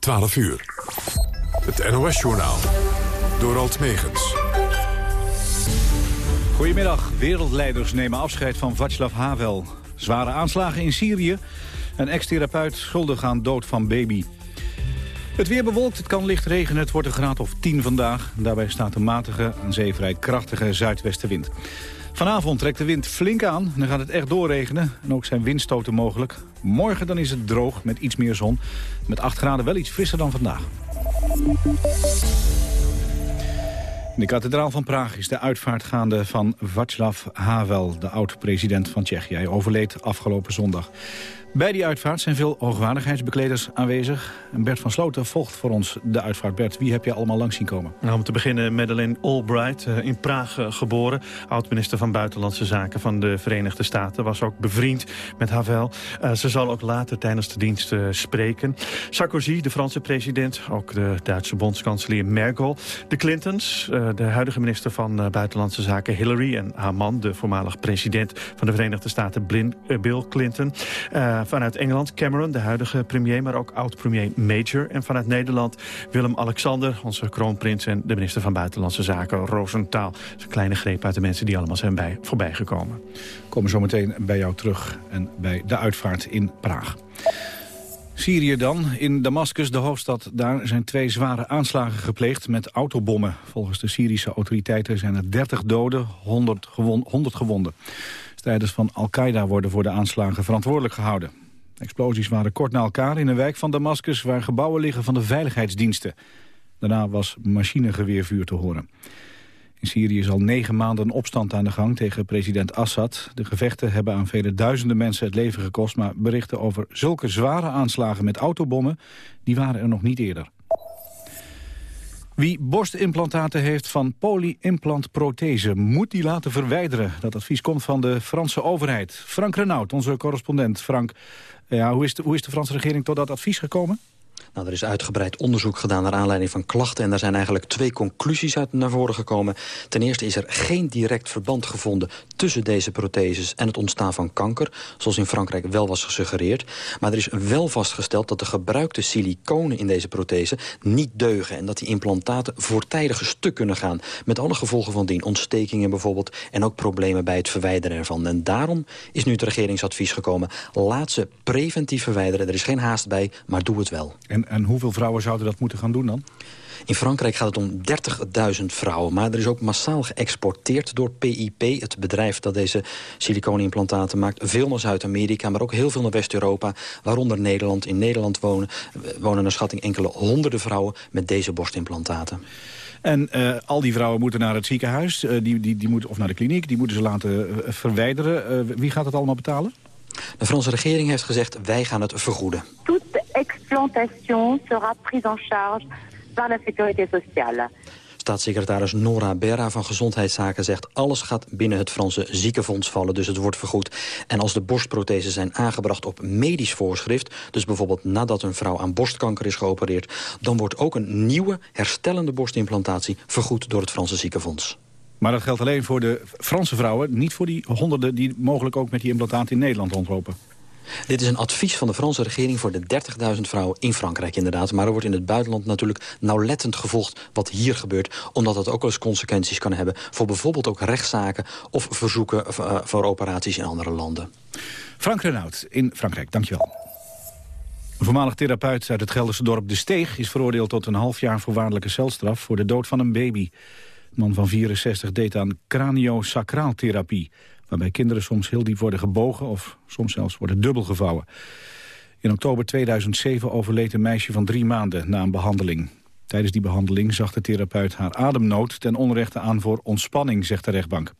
12 uur. Het NOS-journaal. Door Alt Megens. Goedemiddag. Wereldleiders nemen afscheid van Václav Havel. Zware aanslagen in Syrië. Een ex-therapeut schuldig aan dood van baby. Het weer bewolkt, het kan licht regenen, het wordt een graad of 10 vandaag. Daarbij staat een matige, aan zee vrij krachtige zuidwestenwind. Vanavond trekt de wind flink aan dan gaat het echt doorregenen. En ook zijn windstoten mogelijk. Morgen dan is het droog met iets meer zon. Met 8 graden wel iets frisser dan vandaag. In de kathedraal van Praag is de uitvaart gaande van Václav Havel, de oud-president van Tsjechië. Hij overleed afgelopen zondag. Bij die uitvaart zijn veel hoogwaardigheidsbekleders aanwezig. Bert van Sloten volgt voor ons de uitvaart. Bert, wie heb je allemaal langs zien komen? Nou, om te beginnen Madeleine Albright, eh, in Praag eh, geboren. Oud-minister van Buitenlandse Zaken van de Verenigde Staten. Was ook bevriend met Havel. Uh, ze zal ook later tijdens de dienst spreken. Sarkozy, de Franse president. Ook de Duitse bondskanselier Merkel. De Clintons, de huidige minister van Buitenlandse Zaken Hillary. En haar man, de voormalig president van de Verenigde Staten Bill Clinton vanuit Engeland Cameron, de huidige premier, maar ook oud-premier Major. En vanuit Nederland Willem-Alexander, onze kroonprins... en de minister van Buitenlandse Zaken, Roosentaal. Dat is een kleine greep uit de mensen die allemaal zijn bij, voorbij gekomen. Komen zo meteen bij jou terug en bij de uitvaart in Praag. Syrië dan. In Damascus, de hoofdstad, daar zijn twee zware aanslagen gepleegd met autobommen. Volgens de Syrische autoriteiten zijn er 30 doden, 100, gewon 100 gewonden. Strijders van Al-Qaeda worden voor de aanslagen verantwoordelijk gehouden. explosies waren kort na elkaar in een wijk van Damascus... waar gebouwen liggen van de veiligheidsdiensten. Daarna was machinegeweervuur te horen. In Syrië is al negen maanden een opstand aan de gang tegen president Assad. De gevechten hebben aan vele duizenden mensen het leven gekost... maar berichten over zulke zware aanslagen met autobommen... die waren er nog niet eerder. Wie borstimplantaten heeft van polyimplantprothese moet die laten verwijderen. Dat advies komt van de Franse overheid. Frank Renaud, onze correspondent. Frank, ja, hoe, is hoe is de Franse regering tot dat advies gekomen? Nou, er is uitgebreid onderzoek gedaan naar aanleiding van klachten... en daar zijn eigenlijk twee conclusies uit naar voren gekomen. Ten eerste is er geen direct verband gevonden tussen deze protheses... en het ontstaan van kanker, zoals in Frankrijk wel was gesuggereerd. Maar er is wel vastgesteld dat de gebruikte siliconen in deze prothese niet deugen... en dat die implantaten voortijdig stuk kunnen gaan... met alle gevolgen van dien, ontstekingen bijvoorbeeld... en ook problemen bij het verwijderen ervan. En daarom is nu het regeringsadvies gekomen... laat ze preventief verwijderen, er is geen haast bij, maar doe het wel. En, en hoeveel vrouwen zouden dat moeten gaan doen dan? In Frankrijk gaat het om 30.000 vrouwen. Maar er is ook massaal geëxporteerd door PIP, het bedrijf dat deze siliconimplantaten maakt. Veel naar Zuid-Amerika, maar ook heel veel naar West-Europa. Waaronder Nederland. In Nederland wonen, wonen naar schatting enkele honderden vrouwen met deze borstimplantaten. En uh, al die vrouwen moeten naar het ziekenhuis, uh, die, die, die moeten, of naar de kliniek. Die moeten ze laten uh, verwijderen. wie gaat het allemaal betalen? De Franse regering heeft gezegd, wij gaan het vergoeden. Toute explantation sera prise en charge par la sécurité sociale. Staatssecretaris Nora Berra van Gezondheidszaken zegt... alles gaat binnen het Franse ziekenfonds vallen, dus het wordt vergoed. En als de borstprothesen zijn aangebracht op medisch voorschrift... dus bijvoorbeeld nadat een vrouw aan borstkanker is geopereerd... dan wordt ook een nieuwe herstellende borstimplantatie vergoed door het Franse ziekenfonds. Maar dat geldt alleen voor de Franse vrouwen... niet voor die honderden die mogelijk ook met die implantaten in Nederland rondlopen. Dit is een advies van de Franse regering voor de 30.000 vrouwen in Frankrijk inderdaad. Maar er wordt in het buitenland natuurlijk nauwlettend gevolgd wat hier gebeurt. Omdat dat ook wel eens consequenties kan hebben voor bijvoorbeeld ook rechtszaken of verzoeken uh, voor operaties in andere landen. Frank Renaud in Frankrijk, dankjewel. Een voormalig therapeut uit het Gelderse dorp De Steeg... is veroordeeld tot een half jaar voorwaardelijke celstraf voor de dood van een baby. De man van 64 deed aan craniosacraaltherapie waarbij kinderen soms heel diep worden gebogen of soms zelfs worden dubbel gevouwen. In oktober 2007 overleed een meisje van drie maanden na een behandeling. Tijdens die behandeling zag de therapeut haar ademnood ten onrechte aan voor ontspanning, zegt de rechtbank.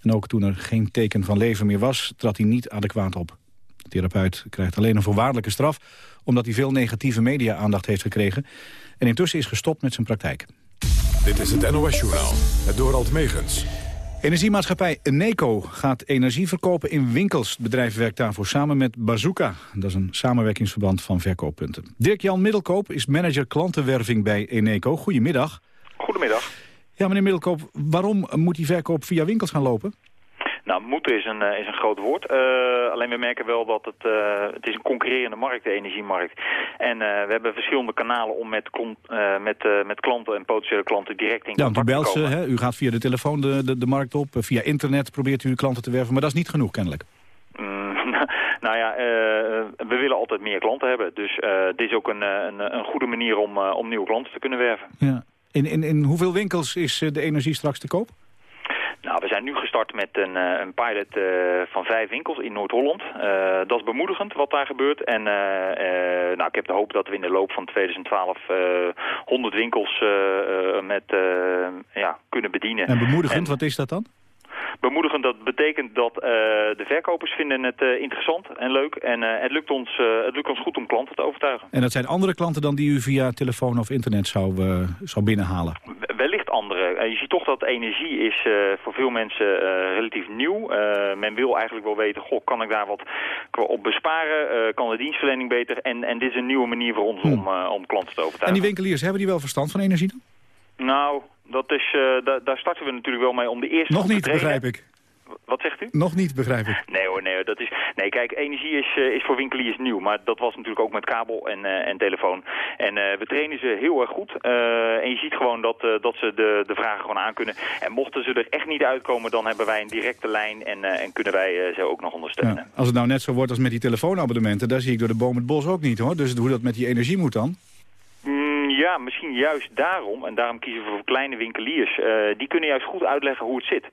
En ook toen er geen teken van leven meer was, trad hij niet adequaat op. De therapeut krijgt alleen een voorwaardelijke straf... omdat hij veel negatieve media-aandacht heeft gekregen... en intussen is gestopt met zijn praktijk. Dit is het NOS Journaal, het Dorald Megens. Energiemaatschappij Eneco gaat energie verkopen in winkels. Het bedrijf werkt daarvoor samen met Bazooka. Dat is een samenwerkingsverband van verkooppunten. Dirk-Jan Middelkoop is manager klantenwerving bij Eneco. Goedemiddag. Goedemiddag. Ja, meneer Middelkoop, waarom moet die verkoop via winkels gaan lopen? Nou, moeten is een, uh, is een groot woord. alleen we merken wel dat het, het is een concurrerende markt, de energiemarkt. En we hebben verschillende kanalen om met, met, met klanten en potentiële klanten direct in contact te komen. Hè? U gaat via de telefoon de, de, de markt op, via internet probeert u klanten te werven, maar dat is niet genoeg kennelijk. Nou ja, uh, we willen altijd meer klanten hebben. Dus uh, dit is ook een, een, een goede manier om, uh, om nieuwe klanten te kunnen werven. Ja. In, in, in hoeveel winkels is de energie straks te koop? Nou, we zijn nu gestart met een, een pilot uh, van vijf winkels in Noord-Holland. Uh, dat is bemoedigend wat daar gebeurt. En uh, nou, ik heb de hoop dat we in de loop van 2012 100 winkels met, ja, kunnen bedienen. En bemoedigend, en, wat is dat dan? Bemoedigend. Dat betekent dat uh, de verkopers vinden het uh, interessant en leuk. En uh, het, lukt ons, het lukt ons goed om klanten te overtuigen. En dat zijn andere klanten dan die u via telefoon of internet zou, zou binnenhalen? Wellicht andere. je ziet toch dat energie is voor veel mensen relatief nieuw. men wil eigenlijk wel weten, goh, kan ik daar wat op besparen? kan de dienstverlening beter? En, en dit is een nieuwe manier voor ons hm. om, om klanten te overtuigen. En die winkeliers, hebben die wel verstand van energie dan? Nou, dat is, da daar starten we natuurlijk wel mee om de eerste Nog niet, begrijp ik. Wat zegt u? Nog niet, begrijp ik. Nee hoor, nee, dat is, nee kijk, energie is, uh, is voor winkeliers nieuw. Maar dat was natuurlijk ook met kabel en, uh, en telefoon. En we trainen ze heel erg goed. en je ziet gewoon dat, dat ze de, de vragen gewoon aankunnen. En mochten ze er echt niet uitkomen, dan hebben wij een directe lijn. En, en kunnen wij ze ook nog ondersteunen. Ja, als het nou net zo wordt als met die telefoonabonnementen, daar zie ik door de boom het bos ook niet hoor. Dus hoe dat met die energie moet dan? Ja, misschien juist daarom. En daarom kiezen we voor kleine winkeliers. Uh, die kunnen juist goed uitleggen hoe het zit.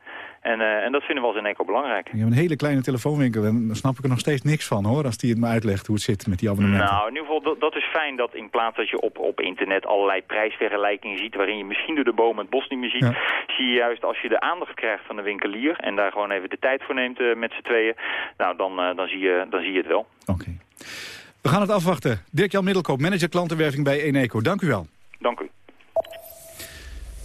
En, uh, en dat vinden we als in Eco belangrijk. Je hebt een hele kleine telefoonwinkel en daar snap ik er nog steeds niks van hoor. Als die het me uitlegt hoe het zit met die abonnementen. Nou, in ieder geval, dat, dat is fijn dat in plaats dat je op, op internet allerlei prijsvergelijkingen ziet... waarin je misschien door de bomen het bos niet meer ziet... zie je juist als je de aandacht krijgt van de winkelier... en daar gewoon even de tijd voor neemt uh, met z'n tweeën... nou, dan, dan, zie je, dan zie je het wel. Oké. We gaan het afwachten. Dirk-Jan Middelkoop, manager klantenwerving bij Eneco. Dank u wel. Dank u.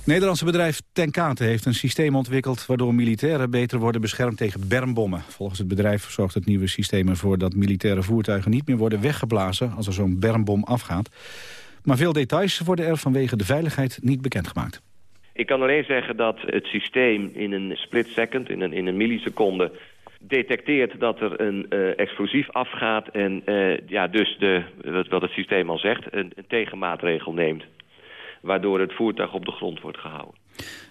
Nederlandse bedrijf Tenkate heeft een systeem ontwikkeld... waardoor militairen beter worden beschermd tegen bermbommen. Volgens het bedrijf zorgt het nieuwe systeem ervoor... dat militaire voertuigen niet meer worden weggeblazen... als er zo'n bermbom afgaat. Maar veel details worden er vanwege de veiligheid niet bekendgemaakt. Ik kan alleen zeggen dat het systeem in een split second, in een, in een milliseconde detecteert dat er een uh, explosief afgaat en uh, ja, dus de, wat, het systeem al zegt, een, een, tegenmaatregel neemt. Waardoor het voertuig op de grond wordt gehouden.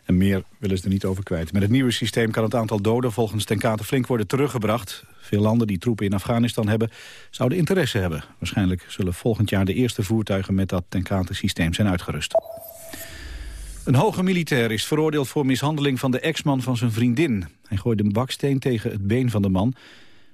En meer willen ze er niet over kwijt. Met het nieuwe systeem kan het aantal doden volgens Tenkate flink worden teruggebracht. Veel landen die troepen in Afghanistan hebben, zouden interesse hebben. Waarschijnlijk zullen volgend jaar de eerste voertuigen met dat Tenkate systeem zijn uitgerust. Een hoge militair is veroordeeld voor mishandeling van de ex-man van zijn vriendin. Hij gooide een baksteen tegen het been van de man.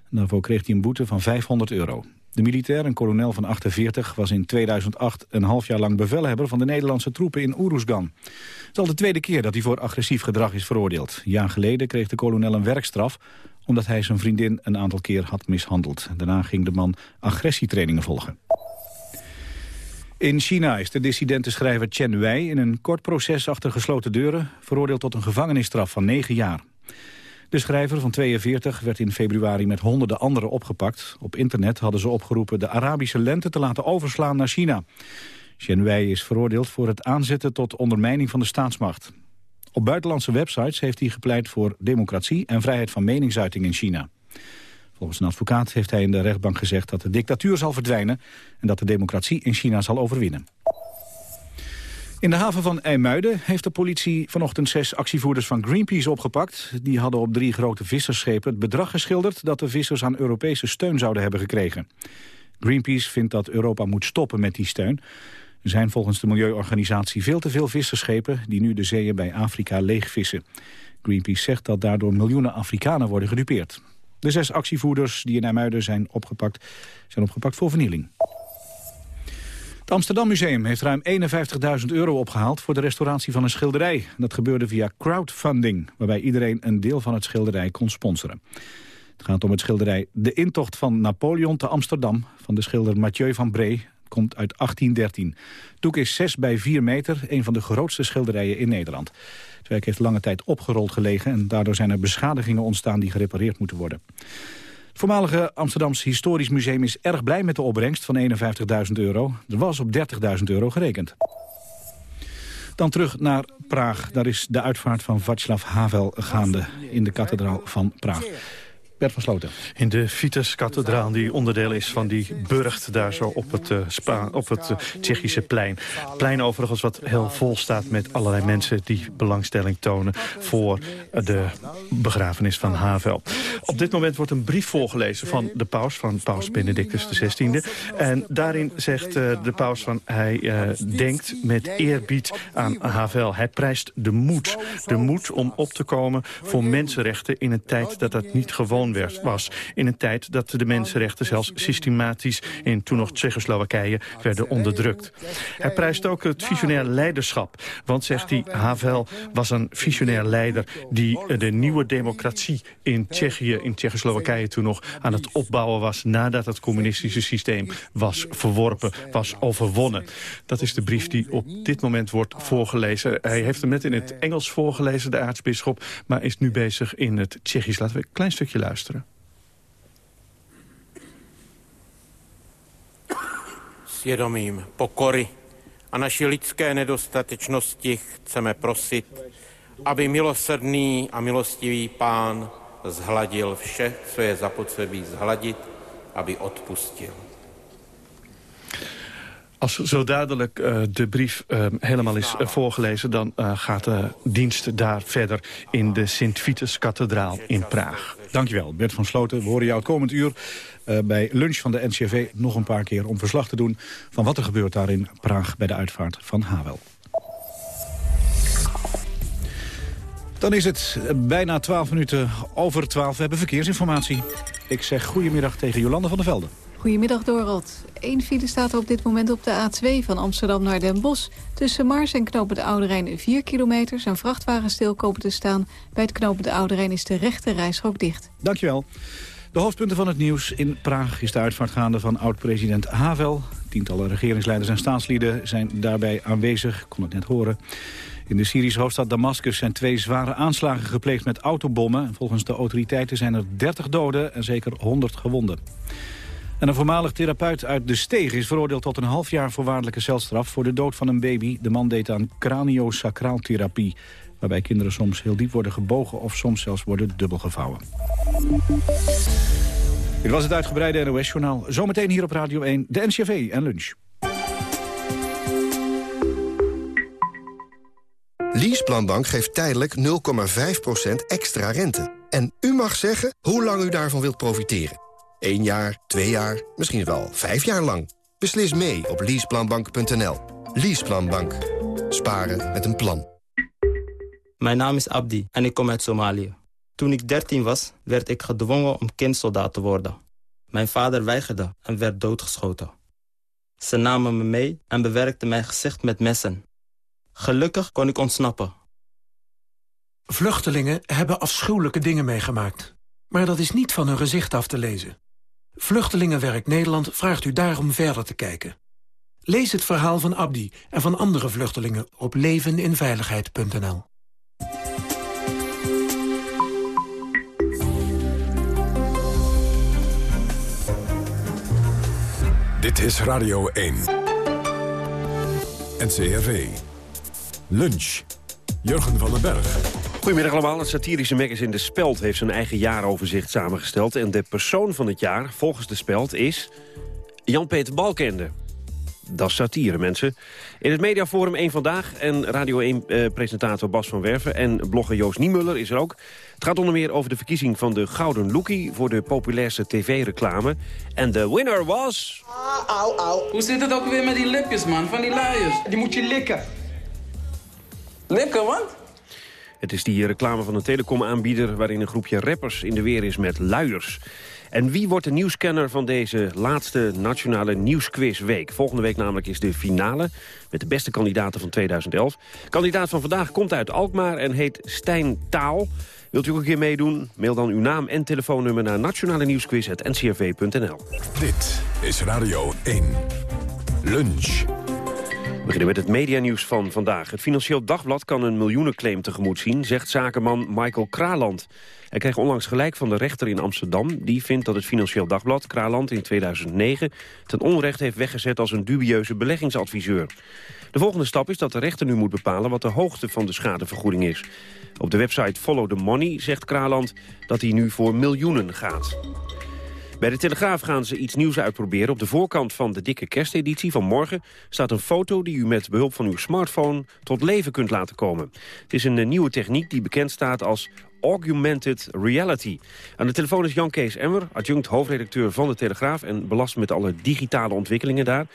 Daarvoor kreeg hij een boete van 500 euro. De militair, een kolonel van 48, was in 2008 een half jaar lang bevelhebber van de Nederlandse troepen in Oeroesgan. Het is al de tweede keer dat hij voor agressief gedrag is veroordeeld. Een jaar geleden kreeg de kolonel een werkstraf omdat hij zijn vriendin een aantal keer had mishandeld. Daarna ging de man agressietrainingen volgen. In China is de dissidente schrijver Chen Wei in een kort proces achter gesloten deuren veroordeeld tot een gevangenisstraf van 9 jaar. De schrijver van 42 werd in februari met honderden anderen opgepakt. Op internet hadden ze opgeroepen de Arabische lente te laten overslaan naar China. Chen Wei is veroordeeld voor het aanzetten tot ondermijning van de staatsmacht. Op buitenlandse websites heeft hij gepleit voor democratie en vrijheid van meningsuiting in China. Volgens een advocaat heeft hij in de rechtbank gezegd dat de dictatuur zal verdwijnen... en dat de democratie in China zal overwinnen. In de haven van IJmuiden heeft de politie vanochtend zes actievoerders van Greenpeace opgepakt. Die hadden op drie grote vissersschepen het bedrag geschilderd dat de vissers aan Europese steun zouden hebben gekregen. Greenpeace vindt dat Europa moet stoppen met die steun. Er zijn volgens de milieuorganisatie veel te veel visserschepen die nu de zeeën bij Afrika leegvissen. Greenpeace zegt dat daardoor miljoenen Afrikanen worden gedupeerd. De zes actievoerders die in IJmuiden zijn opgepakt, zijn opgepakt voor vernieling. Het Amsterdam Museum heeft ruim 51.000 euro opgehaald voor de restauratie van een schilderij. Dat gebeurde via crowdfunding, waarbij iedereen een deel van het schilderij kon sponsoren. Het gaat om het schilderij De Intocht van Napoleon te Amsterdam van de schilder Mathieu van Bree. Komt uit 1813. Het doek is 6 bij 4 meter, een van de grootste schilderijen in Nederland. Het werk heeft lange tijd opgerold gelegen... en daardoor zijn er beschadigingen ontstaan die gerepareerd moeten worden. Het voormalige Amsterdams Historisch Museum is erg blij met de opbrengst van 51.000 euro. Er was op 30.000 euro gerekend. Dan terug naar Praag. Daar is de uitvaart van Václav Havel gaande in de kathedraal van Praag. In de Vitus-kathedraal, die onderdeel is van die burcht... daar zo op het, uh, Spa op het uh, Tsjechische plein. Plein overigens wat heel vol staat met allerlei mensen... die belangstelling tonen voor de begrafenis van Havel. Op dit moment wordt een brief voorgelezen van de paus... van paus Benedictus XVI. En daarin zegt de paus van... hij denkt met eerbied aan Havel. Hij prijst de moed. De moed om op te komen voor mensenrechten... in een tijd dat dat niet gewoon was. In een tijd dat de mensenrechten zelfs systematisch in toen nog Tsjechoslowakije werden onderdrukt. Hij prijst ook het visionair leiderschap. Want, zegt hij, Havel was een visionair leider die de nieuwe democratie in Tsjechië, in Tsjechoslowakije toen nog aan het opbouwen was nadat het communistische systeem was verworpen, was overwonnen. Dat is de brief die op dit moment wordt voorgelezen. Hij heeft hem net in het Engels voorgelezen, de aartsbisschop, maar is nu bezig in het Tsjechisch. Laten we een klein stukje luisteren luisteren. Svědomím pokory a naší lidské nedostatečnosti chceme prosit, aby milosrdný a milostivý pán zhladil vše, co je zapotřebí zhladit, aby odpustil. Als zo dadelijk uh, de brief uh, helemaal is uh, voorgelezen... dan gaat de dienst daar verder in de Sint-Vitus-kathedraal in Praag. Dankjewel, Bert van Sloten. We horen jou komend uur bij lunch van de NCV nog een paar keer... om verslag te doen van wat er gebeurt daar in Praag bij de uitvaart van Havel. Dan is het bijna 12 minuten over 12. We hebben verkeersinformatie. Ik zeg goedemiddag tegen Jolande van der Velde. Goedemiddag Dorald. Eén file staat op dit moment op de A2 van Amsterdam naar Den Bosch. Tussen Mars en Knopen de Oude Rijn 4 kilometer. Zijn vrachtwagen stil komen te staan. Bij het Knopen de Oude Rijn is de rechte reishok dicht. Dankjewel. De hoofdpunten van het nieuws. In Praag is de uitvaart gaande van oud-president Havel. Tientallen regeringsleiders en staatslieden zijn daarbij aanwezig. Kon het net horen. In de Syrische hoofdstad Damascus zijn twee zware aanslagen gepleegd met autobommen. Volgens de autoriteiten zijn er 30 doden en zeker 100 gewonden. En een voormalig therapeut uit De Steeg is veroordeeld tot een half jaar voorwaardelijke celstraf voor de dood van een baby. De man deed aan craniosacraaltherapie, waarbij kinderen soms heel diep worden gebogen of soms zelfs worden dubbel gevouwen. Dit was het uitgebreide NOS-journaal. Zometeen hier op Radio 1, de NCV en lunch. Leaseplanbank geeft tijdelijk 0,5% extra rente. En u mag zeggen hoe lang u daarvan wilt profiteren. 1 jaar, 2 jaar, misschien wel 5 jaar lang. Beslis mee op leaseplanbank.nl. Leaseplanbank. Sparen met een plan. Mijn naam is Abdi en ik kom uit Somalië. Toen ik 13 was, werd ik gedwongen om kindsoldaat te worden. Mijn vader weigerde en werd doodgeschoten. Ze namen me mee en bewerkten mijn gezicht met messen. Gelukkig kon ik ontsnappen. Vluchtelingen hebben afschuwelijke dingen meegemaakt. Maar dat is niet van hun gezicht af te lezen. Vluchtelingenwerk Nederland vraagt u daarom verder te kijken. Lees het verhaal van Abdi en van andere vluchtelingen op leveninveiligheid.nl. Dit is Radio 1. NCRV. Lunch. Jurgen van den Berg. Goedemiddag allemaal. Het satirische magazine De Speld heeft zijn eigen jaaroverzicht samengesteld. En de persoon van het jaar, volgens De Speld, is Jan-Peter Balkende. Dat is satire, mensen. In het mediaforum 1 Vandaag en Radio 1-presentator Bas van Werven... en blogger Joost Niemuller is er ook. Het gaat onder meer over de verkiezing van de Gouden Lookie... voor de populairste tv-reclame. En de winner was... Au, au, Hoe zit het ook weer met die lipjes, man, van die luiers? Die moet je likken. Likken, wat? Het is die reclame van een telecomaanbieder... waarin een groepje rappers in de weer is met luiers. En wie wordt de nieuwscanner van deze laatste nationale nieuwsquizweek? Volgende week namelijk is de finale met de beste kandidaten van 2011. Kandidaat van vandaag komt uit Alkmaar en heet Stijn Taal. Wilt u ook een keer meedoen? Mail dan uw naam en telefoonnummer naar nationale nieuwsquiz.ncrv.nl. Dit is Radio 1. Lunch. Beginnen met het medianieuws van vandaag. Het Financieel Dagblad kan een miljoenenclaim tegemoet zien... zegt zakenman Michael Kraland. Hij kreeg onlangs gelijk van de rechter in Amsterdam. Die vindt dat het Financieel Dagblad Kraland in 2009... ten onrecht heeft weggezet als een dubieuze beleggingsadviseur. De volgende stap is dat de rechter nu moet bepalen... wat de hoogte van de schadevergoeding is. Op de website Follow the Money zegt Kraland dat hij nu voor miljoenen gaat. Bij de Telegraaf gaan ze iets nieuws uitproberen. Op de voorkant van de dikke kersteditie van morgen staat een foto die u met behulp van uw smartphone tot leven kunt laten komen. Het is een eh, nieuwe techniek die bekend staat als augmented reality. Aan de telefoon is Jan Kees Emmer, adjunct hoofdredacteur van de Telegraaf... en belast met alle digitale ontwikkelingen daar.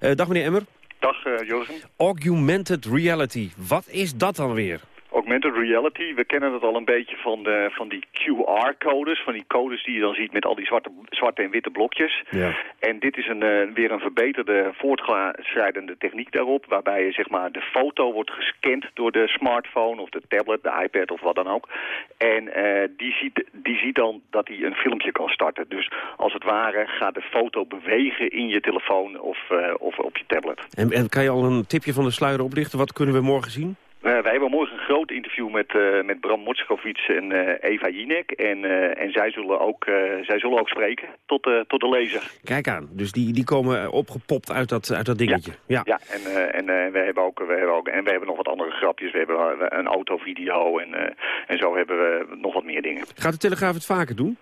Uh, dag meneer Emmer. Dag uh, Jozef. Augmented reality, wat is dat dan weer? Augmented reality, we kennen het al een beetje van, de, van die QR-codes. Van die codes die je dan ziet met al die zwarte, zwarte en witte blokjes. Ja. En dit is een, uh, weer een verbeterde voortschrijdende techniek daarop. Waarbij je, zeg maar, de foto wordt gescand door de smartphone of de tablet, de iPad of wat dan ook. En uh, die, ziet, die ziet dan dat hij een filmpje kan starten. Dus als het ware gaat de foto bewegen in je telefoon of, uh, of op je tablet. En, en kan je al een tipje van de sluier oplichten? Wat kunnen we morgen zien? Uh, wij hebben morgen een groot interview met, uh, met Bram Motskovits en uh, Eva Jinek. En, en zij, zullen ook, zij zullen ook spreken tot, tot de lezer. Kijk aan, dus die, die komen opgepopt uit dat, uit dat dingetje. Ja, ja. ja en, en, we hebben ook, we hebben ook, en we hebben nog wat andere grapjes. We hebben een autovideo en, en zo hebben we nog wat meer dingen. Gaat de Telegraaf het vaker doen?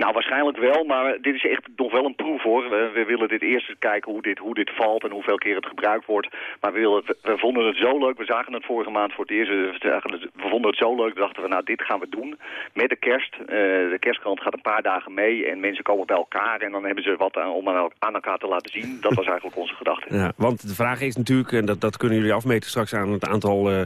Nou, waarschijnlijk wel, maar dit is echt nog wel een proef hoor. We, we willen dit eerst eens kijken hoe dit, hoe dit valt en hoeveel keer het gebruikt wordt. Maar we, willen, we, we vonden het zo leuk, we zagen het vorige maand voor het eerst. We vonden het zo leuk, dachten we, nou dit gaan we doen met de kerst. Uh, de kerstkrant gaat een paar dagen mee en mensen komen bij elkaar en dan hebben ze wat aan, om aan elkaar te laten zien. Dat was eigenlijk onze gedachte. Ja, want de vraag is natuurlijk, en dat, dat kunnen jullie afmeten straks aan het aantal uh,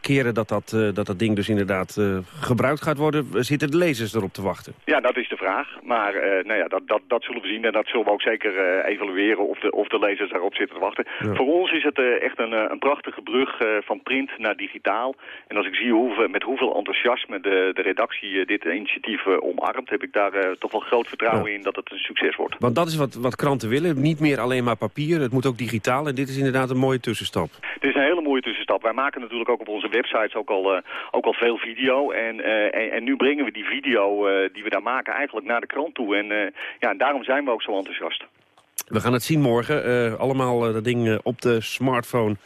keren dat dat, uh, dat dat ding dus inderdaad gebruikt gaat worden. Zitten de lezers erop te wachten? Ja, dat is de vraag. Maar nou ja, dat, dat, dat zullen we zien en dat zullen we ook zeker evalueren of de, of de lezers daarop zitten te wachten. Ja. Voor ons is het echt een, een prachtige brug van print naar digitaal. En als ik zie hoeveel, met hoeveel enthousiasme de, de redactie dit initiatief omarmt... heb ik daar uh, toch wel groot vertrouwen ja. in dat het een succes wordt. Want dat is wat, wat kranten willen. Niet meer alleen maar papier, het moet ook digitaal. En dit is inderdaad een mooie tussenstap. Dit is een hele mooie tussenstap. Wij maken natuurlijk ook op onze websites ook al, ook al veel video. En, en, en, nu brengen we die video die we daar maken eigenlijk naar de krant toe. En, ja, en daarom zijn we ook zo enthousiast. We gaan het zien morgen. allemaal dat ding op de smartphone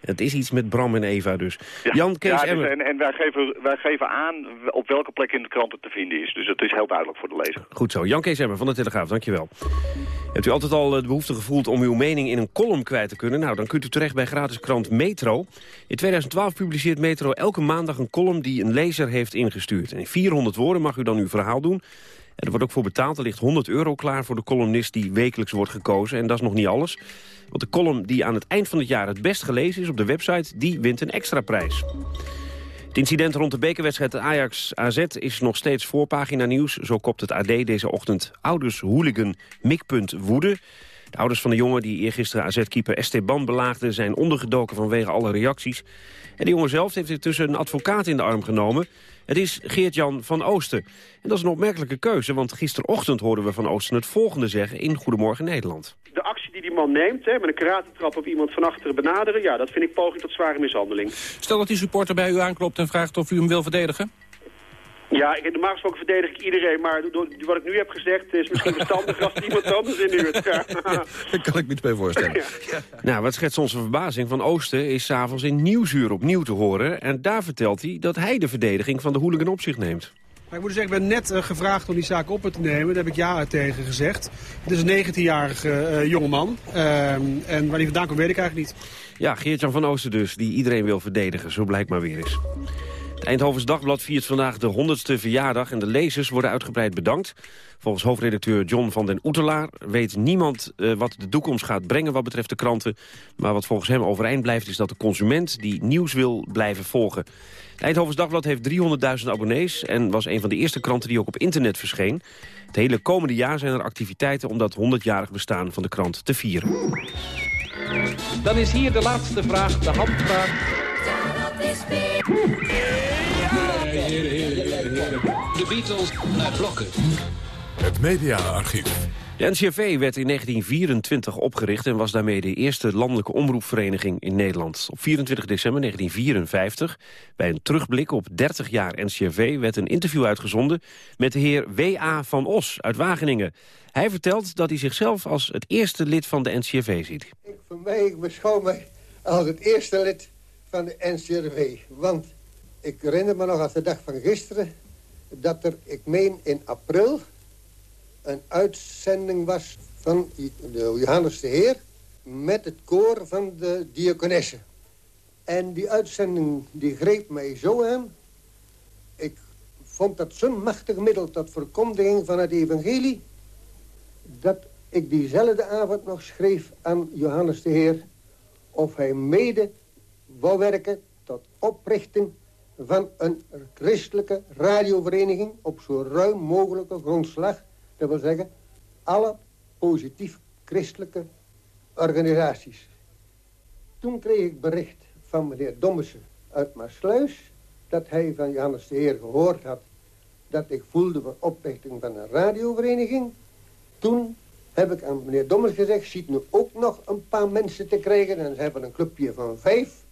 het is iets met Bram en Eva dus. Ja. Jan Kees ja, dus, en, en wij, geven, wij geven aan op welke plek in de krant het te vinden is. Dus het is heel duidelijk voor de lezer. Goed zo. Jan Kees Emmer van de Telegraaf, dankjewel. Hebt u altijd al de behoefte gevoeld om uw mening in een column kwijt te kunnen? Nou, dan kunt u terecht bij gratis krant Metro. In 2012 publiceert Metro elke maandag een column die een lezer heeft ingestuurd. En in 400 woorden mag u dan uw verhaal doen. Er wordt ook voor betaald. Er ligt 100 euro klaar voor de columnist die wekelijks wordt gekozen. En dat is nog niet alles. Want de column die aan het eind van het jaar het best gelezen is op de website... die wint een extra prijs. Het incident rond de bekerwedstrijd Ajax-AZ is nog steeds voorpagina nieuws. Zo kopt het AD deze ochtend ouders hooligan mikpunt woede. De ouders van de jongen die eergisteren AZ-keeper Esteban belaagde... zijn ondergedoken vanwege alle reacties. En de jongen zelf heeft tussen een advocaat in de arm genomen... Het is Geert-Jan van Oosten. En dat is een opmerkelijke keuze, want gisterochtend hoorden we van Oosten het volgende zeggen in Goedemorgen Nederland. De actie die die man neemt, hè, met een karatentrap op iemand van achteren benaderen, ja, dat vind ik poging tot zware mishandeling. Stel dat die supporter bij u aanklopt en vraagt of u hem wil verdedigen? Ja, ik, normaal gesproken verdedig ik iedereen, maar door, wat ik nu heb gezegd is misschien verstandiger als iemand anders in de buurt. Ja. Daar kan ik me niet bij voorstellen. Ja. Nou, wat schetst onze verbazing van Oosten is s'avonds in Nieuwsuur opnieuw te horen. En daar vertelt hij dat hij de verdediging van de hooligan op zich neemt. Maar ik moet zeggen, ik ben net uh, gevraagd om die zaak op te nemen. Daar heb ik ja tegen gezegd. Het is een 19-jarige uh, jongeman. Uh, en waar die vandaan komt, weet ik eigenlijk niet. Ja, Geert-Jan van Oosten dus, die iedereen wil verdedigen. Zo blijkt maar weer eens. Eindhovens Dagblad viert vandaag de 100ste verjaardag... en de lezers worden uitgebreid bedankt. Volgens hoofdredacteur John van den Oetelaar weet niemand uh, wat de toekomst gaat brengen wat betreft de kranten. Maar wat volgens hem overeind blijft is dat de consument die nieuws wil blijven volgen. Het Eindhovens Dagblad heeft 300.000 abonnees en was een van de eerste kranten die ook op internet verscheen. Het hele komende jaar zijn er activiteiten om dat 100-jarig bestaan van de krant te vieren. Dan is hier de laatste vraag, de handvraag. De Beatles naar blokken. Het mediaarchief. De NCRV werd in 1924 opgericht en was daarmee de eerste landelijke omroepvereniging in Nederland. Op 24 december 1954, bij een terugblik op 30 jaar NCRV, werd een interview uitgezonden met de heer W.A. van Os uit Wageningen. Hij vertelt dat hij zichzelf als het eerste lid van de NCRV ziet. Ik, voor mij, ik beschouw mij als het eerste lid van de NCRV. Want ik herinner me nog als de dag van gisteren... dat er, ik meen in april, een uitzending was van Johannes de Heer... met het koor van de diakonessen. En die uitzending die greep mij zo aan. Ik vond dat zo'n machtig middel tot verkondiging van het evangelie... dat ik diezelfde avond nog schreef aan Johannes de Heer... of hij mede wou werken tot oprichting van een christelijke radiovereniging... op zo ruim mogelijke grondslag. Dat wil zeggen, alle positief christelijke organisaties. Toen kreeg ik bericht van meneer Dommesen uit Maasluis... dat hij van Johannes de Heer gehoord had... dat ik voelde voor oprichting van een radiovereniging. Toen heb ik aan meneer Dommers gezegd... ziet nu ook nog een paar mensen te krijgen... en ze hebben een clubje van vijf...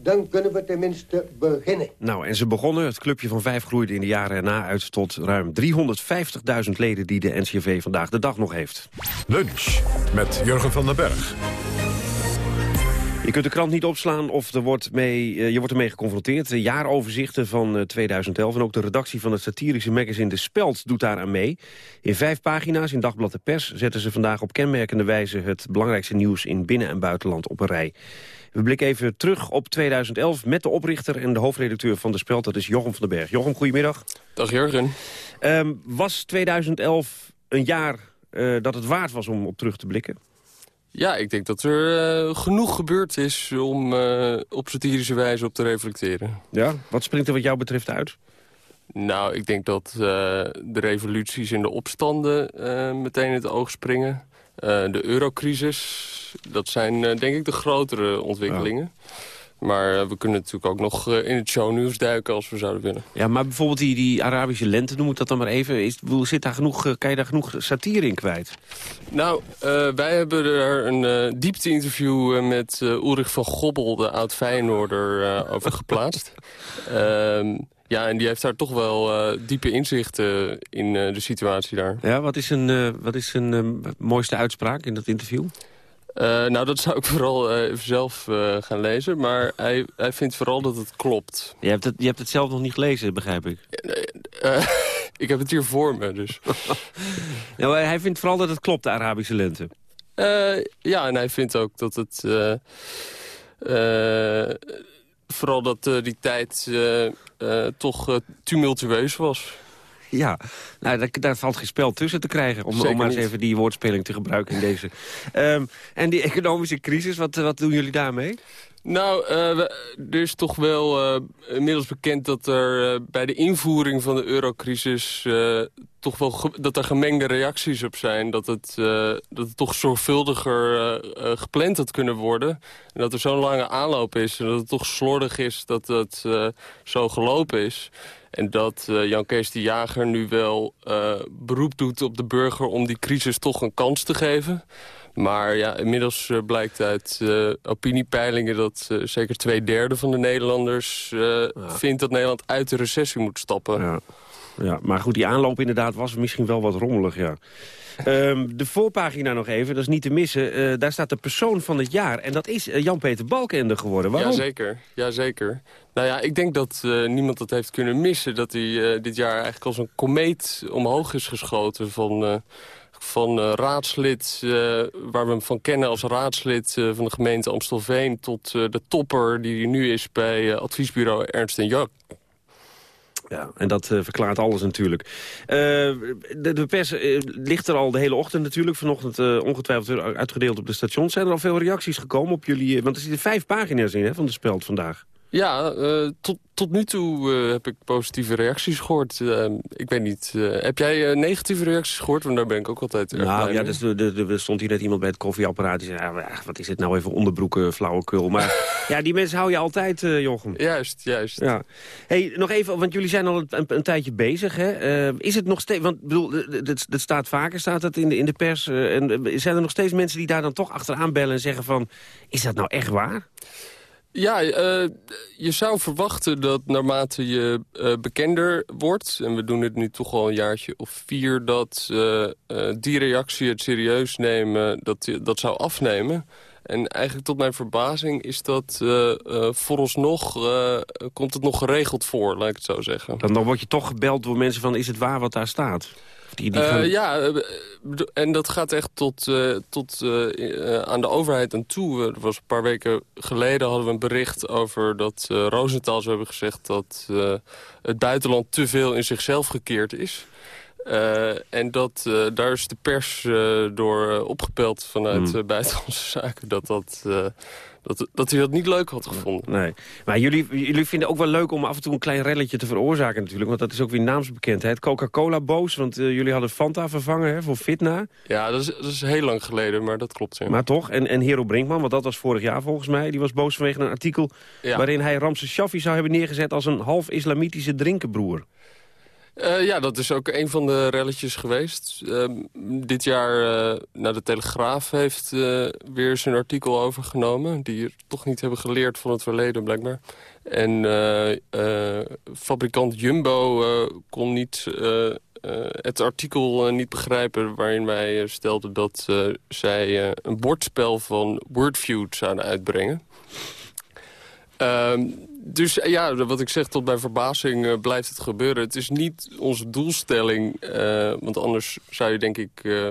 dan kunnen we tenminste beginnen. Nou, en ze begonnen. Het clubje van vijf groeide in de jaren erna uit tot ruim 350.000 leden... die de NCRV vandaag de dag nog heeft. Lunch met Jurgen van den Berg. Je kunt de krant niet opslaan of er wordt mee, uh, je wordt ermee geconfronteerd. De jaaroverzichten van uh, 2011 en ook de redactie van het satirische magazine De Speld doet daaraan mee. In vijf pagina's in Dagblad de Pers zetten ze vandaag op kenmerkende wijze... het belangrijkste nieuws in binnen- en buitenland op een rij. We blikken even terug op 2011 met de oprichter en de hoofdredacteur van De Speld. Dat is Jochem van den Berg. Jochem, goedemiddag. Dag Jurgen. Um, was 2011 een jaar uh, dat het waard was om op terug te blikken? Ja, ik denk dat er uh, genoeg gebeurd is om uh, op satirische wijze op te reflecteren. Ja, wat springt er wat jou betreft uit? Nou, ik denk dat uh, de revoluties en de opstanden meteen in het oog springen. de eurocrisis, dat zijn denk ik de grotere ontwikkelingen. Ja. Maar we kunnen natuurlijk ook nog in het shownieuws duiken als we zouden willen. Ja, maar bijvoorbeeld die, die Arabische lente, noem ik dat dan maar even. Is, zit daar genoeg, kan je daar genoeg satire in kwijt? Nou, uh, wij hebben er een uh, diepte-interview uh, met Ulrich van Gobbel, de oud-Feyenoorder, over geplaatst. um, ja, en die heeft daar toch wel diepe inzichten in de situatie daar. Ja, wat is een, wat is een mooiste uitspraak in dat interview? Uh, nou, dat zou ik vooral even zelf uh, gaan lezen. Maar hij, hij vindt vooral dat het klopt. Je hebt het, je hebt het zelf nog niet gelezen, begrijp ik. ik heb het hier voor me, dus. ja, hij vindt vooral dat het klopt, de Arabische lente. ja, en hij vindt ook dat het... vooral dat die tijd toch tumultueus was. Ja, nou, daar, daar, valt geen spel tussen te krijgen... om, om maar eens even die woordspeling te gebruiken in deze. Um, en die economische crisis, wat, wat doen jullie daarmee? Nou, uh, we, er is toch wel uh, inmiddels bekend dat er uh, bij de invoering van de eurocrisis... toch wel dat er gemengde reacties op zijn. Dat het, dat het toch zorgvuldiger gepland had kunnen worden. En dat er zo'n lange aanloop is en dat het toch slordig is dat het zo gelopen is. En dat uh, Jan Kees de Jager nu wel uh, beroep doet op de burger... om die crisis toch een kans te geven. Maar ja, inmiddels uh, blijkt uit opiniepeilingen... dat zeker twee derde van de Nederlanders ja. vindt dat Nederland uit de recessie moet stappen. Ja. Ja, maar goed, die aanloop inderdaad was misschien wel wat rommelig, ja. Um, de voorpagina nog even, dat is niet te missen. Uh, daar staat de persoon van het jaar. En dat is uh, Jan-Peter Balkenende geworden. Waarom? Jazeker, jazeker. Nou ja, ik denk dat uh, niemand dat heeft kunnen missen. Dat hij dit jaar eigenlijk als een komeet omhoog is geschoten van van raadslid, waar we hem van kennen als raadslid van de gemeente Amstelveen... tot de topper die nu is bij adviesbureau Ernst Young. Ja, en dat uh, verklaart alles natuurlijk. Uh, de, pers uh, ligt er al de hele ochtend natuurlijk. Vanochtend ongetwijfeld uitgedeeld op de stations. Zijn er al veel reacties gekomen op jullie? want er zitten vijf pagina's in hè, van de speld vandaag. Ja, uh, tot, tot nu toe uh, heb ik positieve reacties gehoord. Uh, ik weet niet, heb jij negatieve reacties gehoord? Want daar ben ik ook altijd Nou ja, dus, er stond hier net iemand bij het koffieapparaat... die zei, ja, wat is dit nou even onderbroeken, flauwekul. Maar ja, die mensen hou je altijd, Jochem. Juist, juist. Ja. Hey, nog even, want jullie zijn al een, een, tijdje bezig. Hè? is het nog steeds, want bedoel, dat, dat staat vaker, staat het in de, in de pers. en zijn er nog steeds mensen die daar dan toch achteraan bellen en zeggen van... is dat nou echt waar? Ja, uh, je zou verwachten dat naarmate je uh, bekender wordt... en we doen dit nu toch al een jaartje of vier... dat uh, die reactie het serieus nemen, dat, dat zou afnemen. En eigenlijk tot mijn verbazing is dat vooralsnog... komt het nog geregeld voor, laat ik het zo zeggen. Dan, dan word je toch gebeld door mensen van... is het waar wat daar staat? Eh, ja, eh, en dat gaat echt tot, uh, tot aan de overheid aan toe. Er was een paar weken geleden hadden we een bericht over dat Rosenthal zou hebben gezegd... dat het buitenland te veel in zichzelf gekeerd is. en dat, daar is de pers door opgepeld vanuit hmm. buitenlandse zaken... dat dat dat, dat hij dat niet leuk had gevonden. Nee. Maar jullie, jullie vinden ook wel leuk om af en toe een klein relletje te veroorzaken natuurlijk. Want dat is ook weer naamsbekendheid. Coca-Cola boos, want uh, jullie hadden Fanta vervangen hè, voor Fitna. Ja, dat is, dat is heel lang geleden, maar dat klopt. Ja. Maar toch, en, en Hero Brinkman, want dat was vorig jaar volgens mij... die was boos vanwege een artikel waarin hij Ramses Shaffi zou hebben neergezet... als een half-islamitische drinkenbroer. Uh, ja, dat is ook een van de relletjes geweest. Uh, dit jaar, uh, nou, de Telegraaf heeft uh, weer zijn artikel overgenomen... die er toch niet hebben geleerd van het verleden, blijkbaar. En fabrikant Jumbo kon niet, het artikel niet begrijpen... waarin wij stelden dat zij een bordspel van Wordfeud zouden uitbrengen. Ehm, dus eh, ja, wat ik zeg, tot mijn verbazing uh, blijft het gebeuren. Het is niet onze doelstelling, uh, want anders zou je denk ik uh,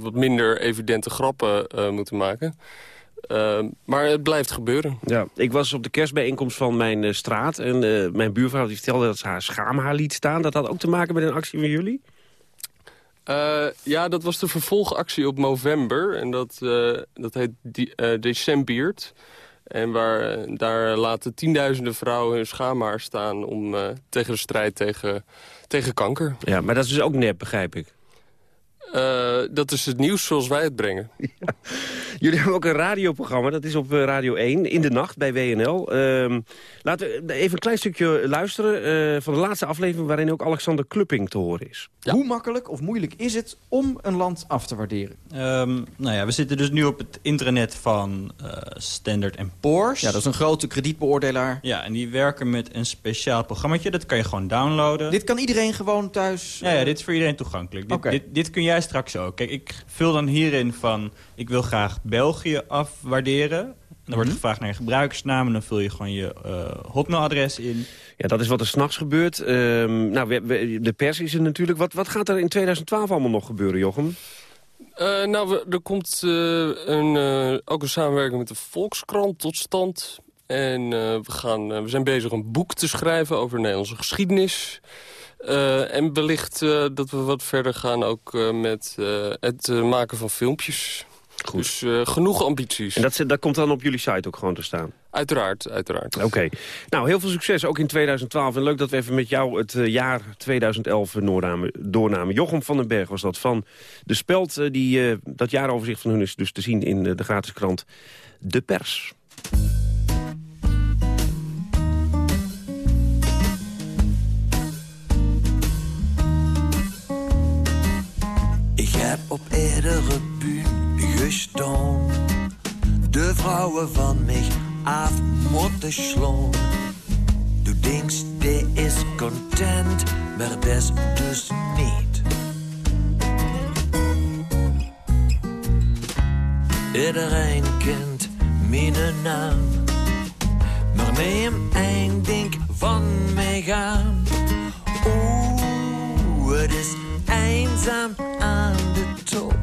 wat minder evidente grappen moeten maken. Maar het blijft gebeuren. Ja, ik was op de kerstbijeenkomst van mijn straat en mijn buurvrouw die vertelde dat ze haar schaamhaar liet staan. Dat had ook te maken met een actie van jullie? ja, dat was de vervolgactie op november en dat, dat heet Decembeert. En waar, eh, daar laten tienduizenden vrouwen hun schaamhaar staan... om uh, tegen de strijd tegen, tegen kanker. Ja, maar dat is dus ook nep, begrijp ik. Uh, dat is het nieuws zoals wij het brengen. Jullie hebben ook een radioprogramma, dat is op Radio 1, in de nacht bij WNL. Uh, laten we even een klein stukje luisteren uh, van de laatste aflevering... waarin ook Alexander Klupping te horen is. Hoe makkelijk of moeilijk is het om een land af te waarderen? Um, nou ja, we zitten dus nu op het intranet van uh, Standard Poor's. Ja, dat is een grote kredietbeoordelaar. Ja, en die werken met een speciaal programmaatje. Dat kan je gewoon downloaden. Dit kan iedereen gewoon thuis... Ja, ja dit is voor iedereen toegankelijk. Dit, dit, dit kun jij straks ook. Kijk, ik vul dan hierin van... ik wil graag België afwaarderen. Dan wordt er mhm. gevraagd naar je gebruikersnaam... en dan vul je gewoon je uh, hotmailadres in. Ja, dat is wat er s'nachts gebeurt. Uh, nou, we, de pers is er natuurlijk. Wat, wat gaat er in 2012 allemaal nog gebeuren, Jochem? Uh, nou, er komt uh, een, ook een samenwerking met de Volkskrant tot stand. En we, gaan, we zijn bezig een boek te schrijven over Nederlandse geschiedenis. Uh, en wellicht uh, dat we wat verder gaan ook uh, met het maken van filmpjes. Goed. Dus genoeg ambities. En dat, dat komt dan op jullie site ook gewoon te staan? Uiteraard, uiteraard. Oké. Nou, heel veel succes ook in 2012. En leuk dat we even met jou het jaar 2011 doornamen. Jochem van den Berg was dat van De Speld. die, dat jaaroverzicht van hun is dus te zien in de gratis krant De Pers. Heb op eerdere bühne gestaan. De vrouwen van mij af moeten slaan. Du denkst, die is content, maar dat dus niet. Iedereen kent mijn naam. Maar neem een ding van mij gaan. Oeh, het is einsam aan de top.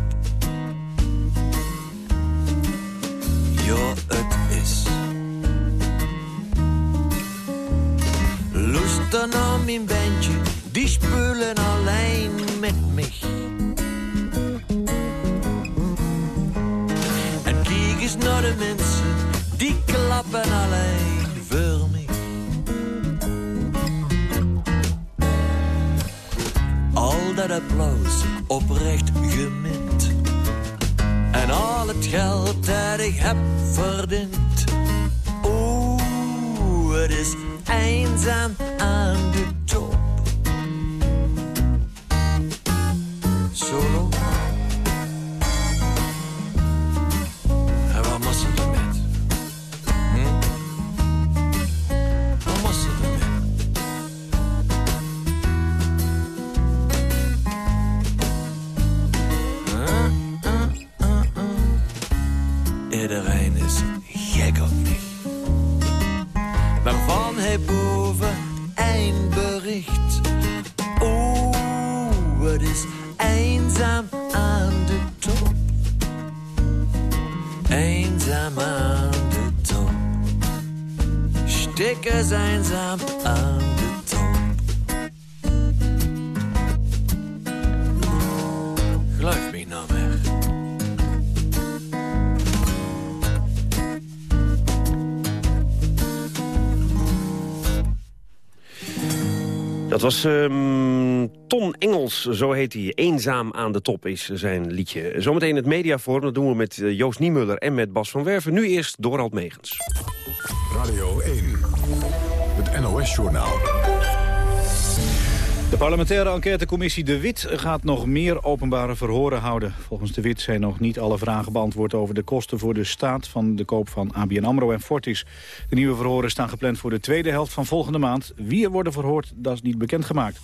Ja, het is. Luister naar mijn bandje, die spullen alleen met mij. En kijk eens naar de mensen, die klappen alleen oprecht gemind. En al het geld dat ik heb verdiend. Oeh, het is eenzaam aan de top. Stickers eenzaam aan de top. Geloof me nou. Dat was ehm, Ton Engels, zo heet hij. Eenzaam aan de top is zijn liedje. Zometeen het mediaforum, dat doen we met eh, Joost Niemuller en met Bas van Werven. Nu eerst Dorald Megens. Radio 1, het NOS-journaal. De parlementaire enquêtecommissie De Wit gaat nog meer openbare verhoren houden. Volgens De Wit zijn nog niet alle vragen beantwoord over de kosten voor de staat van de koop van ABN AMRO en Fortis. De nieuwe verhoren staan gepland voor de tweede helft van volgende maand. Wie er worden verhoord, dat is niet bekendgemaakt.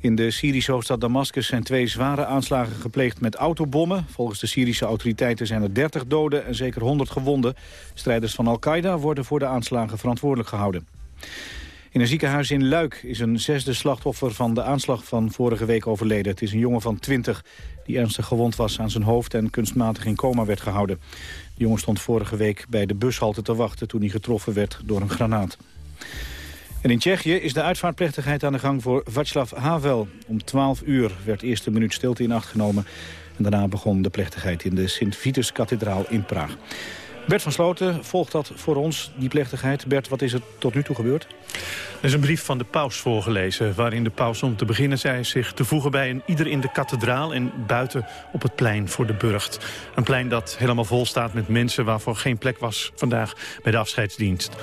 In de Syrische hoofdstad Damascus zijn twee zware aanslagen gepleegd met autobommen. Volgens de Syrische autoriteiten zijn er 30 doden en zeker 100 gewonden. Strijders van Al-Qaeda worden voor de aanslagen verantwoordelijk gehouden. In een ziekenhuis in Luik is een zesde slachtoffer van de aanslag van vorige week overleden. Het is een jongen van 20 die ernstig gewond was aan zijn hoofd en kunstmatig in coma werd gehouden. De jongen stond vorige week bij de bushalte te wachten toen hij getroffen werd door een granaat. En in Tsjechië is de uitvaartplechtigheid aan de gang voor Václav Havel. Om 12 uur werd eerst een minuut stilte in acht genomen. En daarna begon de plechtigheid in de Sint-Vitus-kathedraal in Praag. Bert van Sloten volgt dat voor ons, die plechtigheid. Bert, wat is er tot nu toe gebeurd? Er is een brief van de paus voorgelezen... waarin de paus om te beginnen zei zich te voegen bij een ieder in de kathedraal... en buiten op het plein voor de burcht. Een plein dat helemaal vol staat met mensen... waarvoor geen plek was vandaag bij de afscheidsdienst.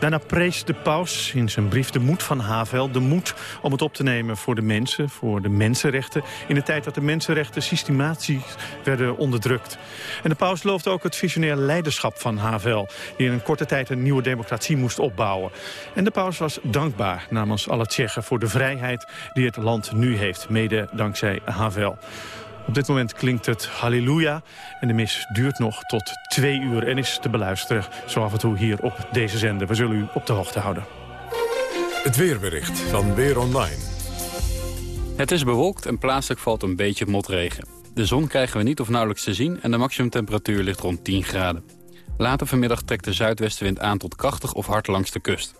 Daarna prees de paus in zijn brief de moed van Havel. De moed om het op te nemen voor de mensen, voor de mensenrechten... in de tijd dat de mensenrechten systematisch werden onderdrukt. En de paus loofde ook het visionair leiderschap van Havel... die in een korte tijd een nieuwe democratie moest opbouwen. En de paus was dankbaar namens alle Tsjechen voor de vrijheid die het land nu heeft. Mede dankzij Havel. Op dit moment klinkt het halleluja en de mis duurt nog tot twee uur en is te beluisteren zo af en toe hier op deze zender. We zullen u op de hoogte houden. Het weerbericht van Weer Online. Het is bewolkt en plaatselijk valt een beetje motregen. De zon krijgen we niet of nauwelijks te zien en de maximumtemperatuur ligt rond 10 graden. Later vanmiddag trekt de zuidwestenwind aan tot krachtig of hard langs de kust.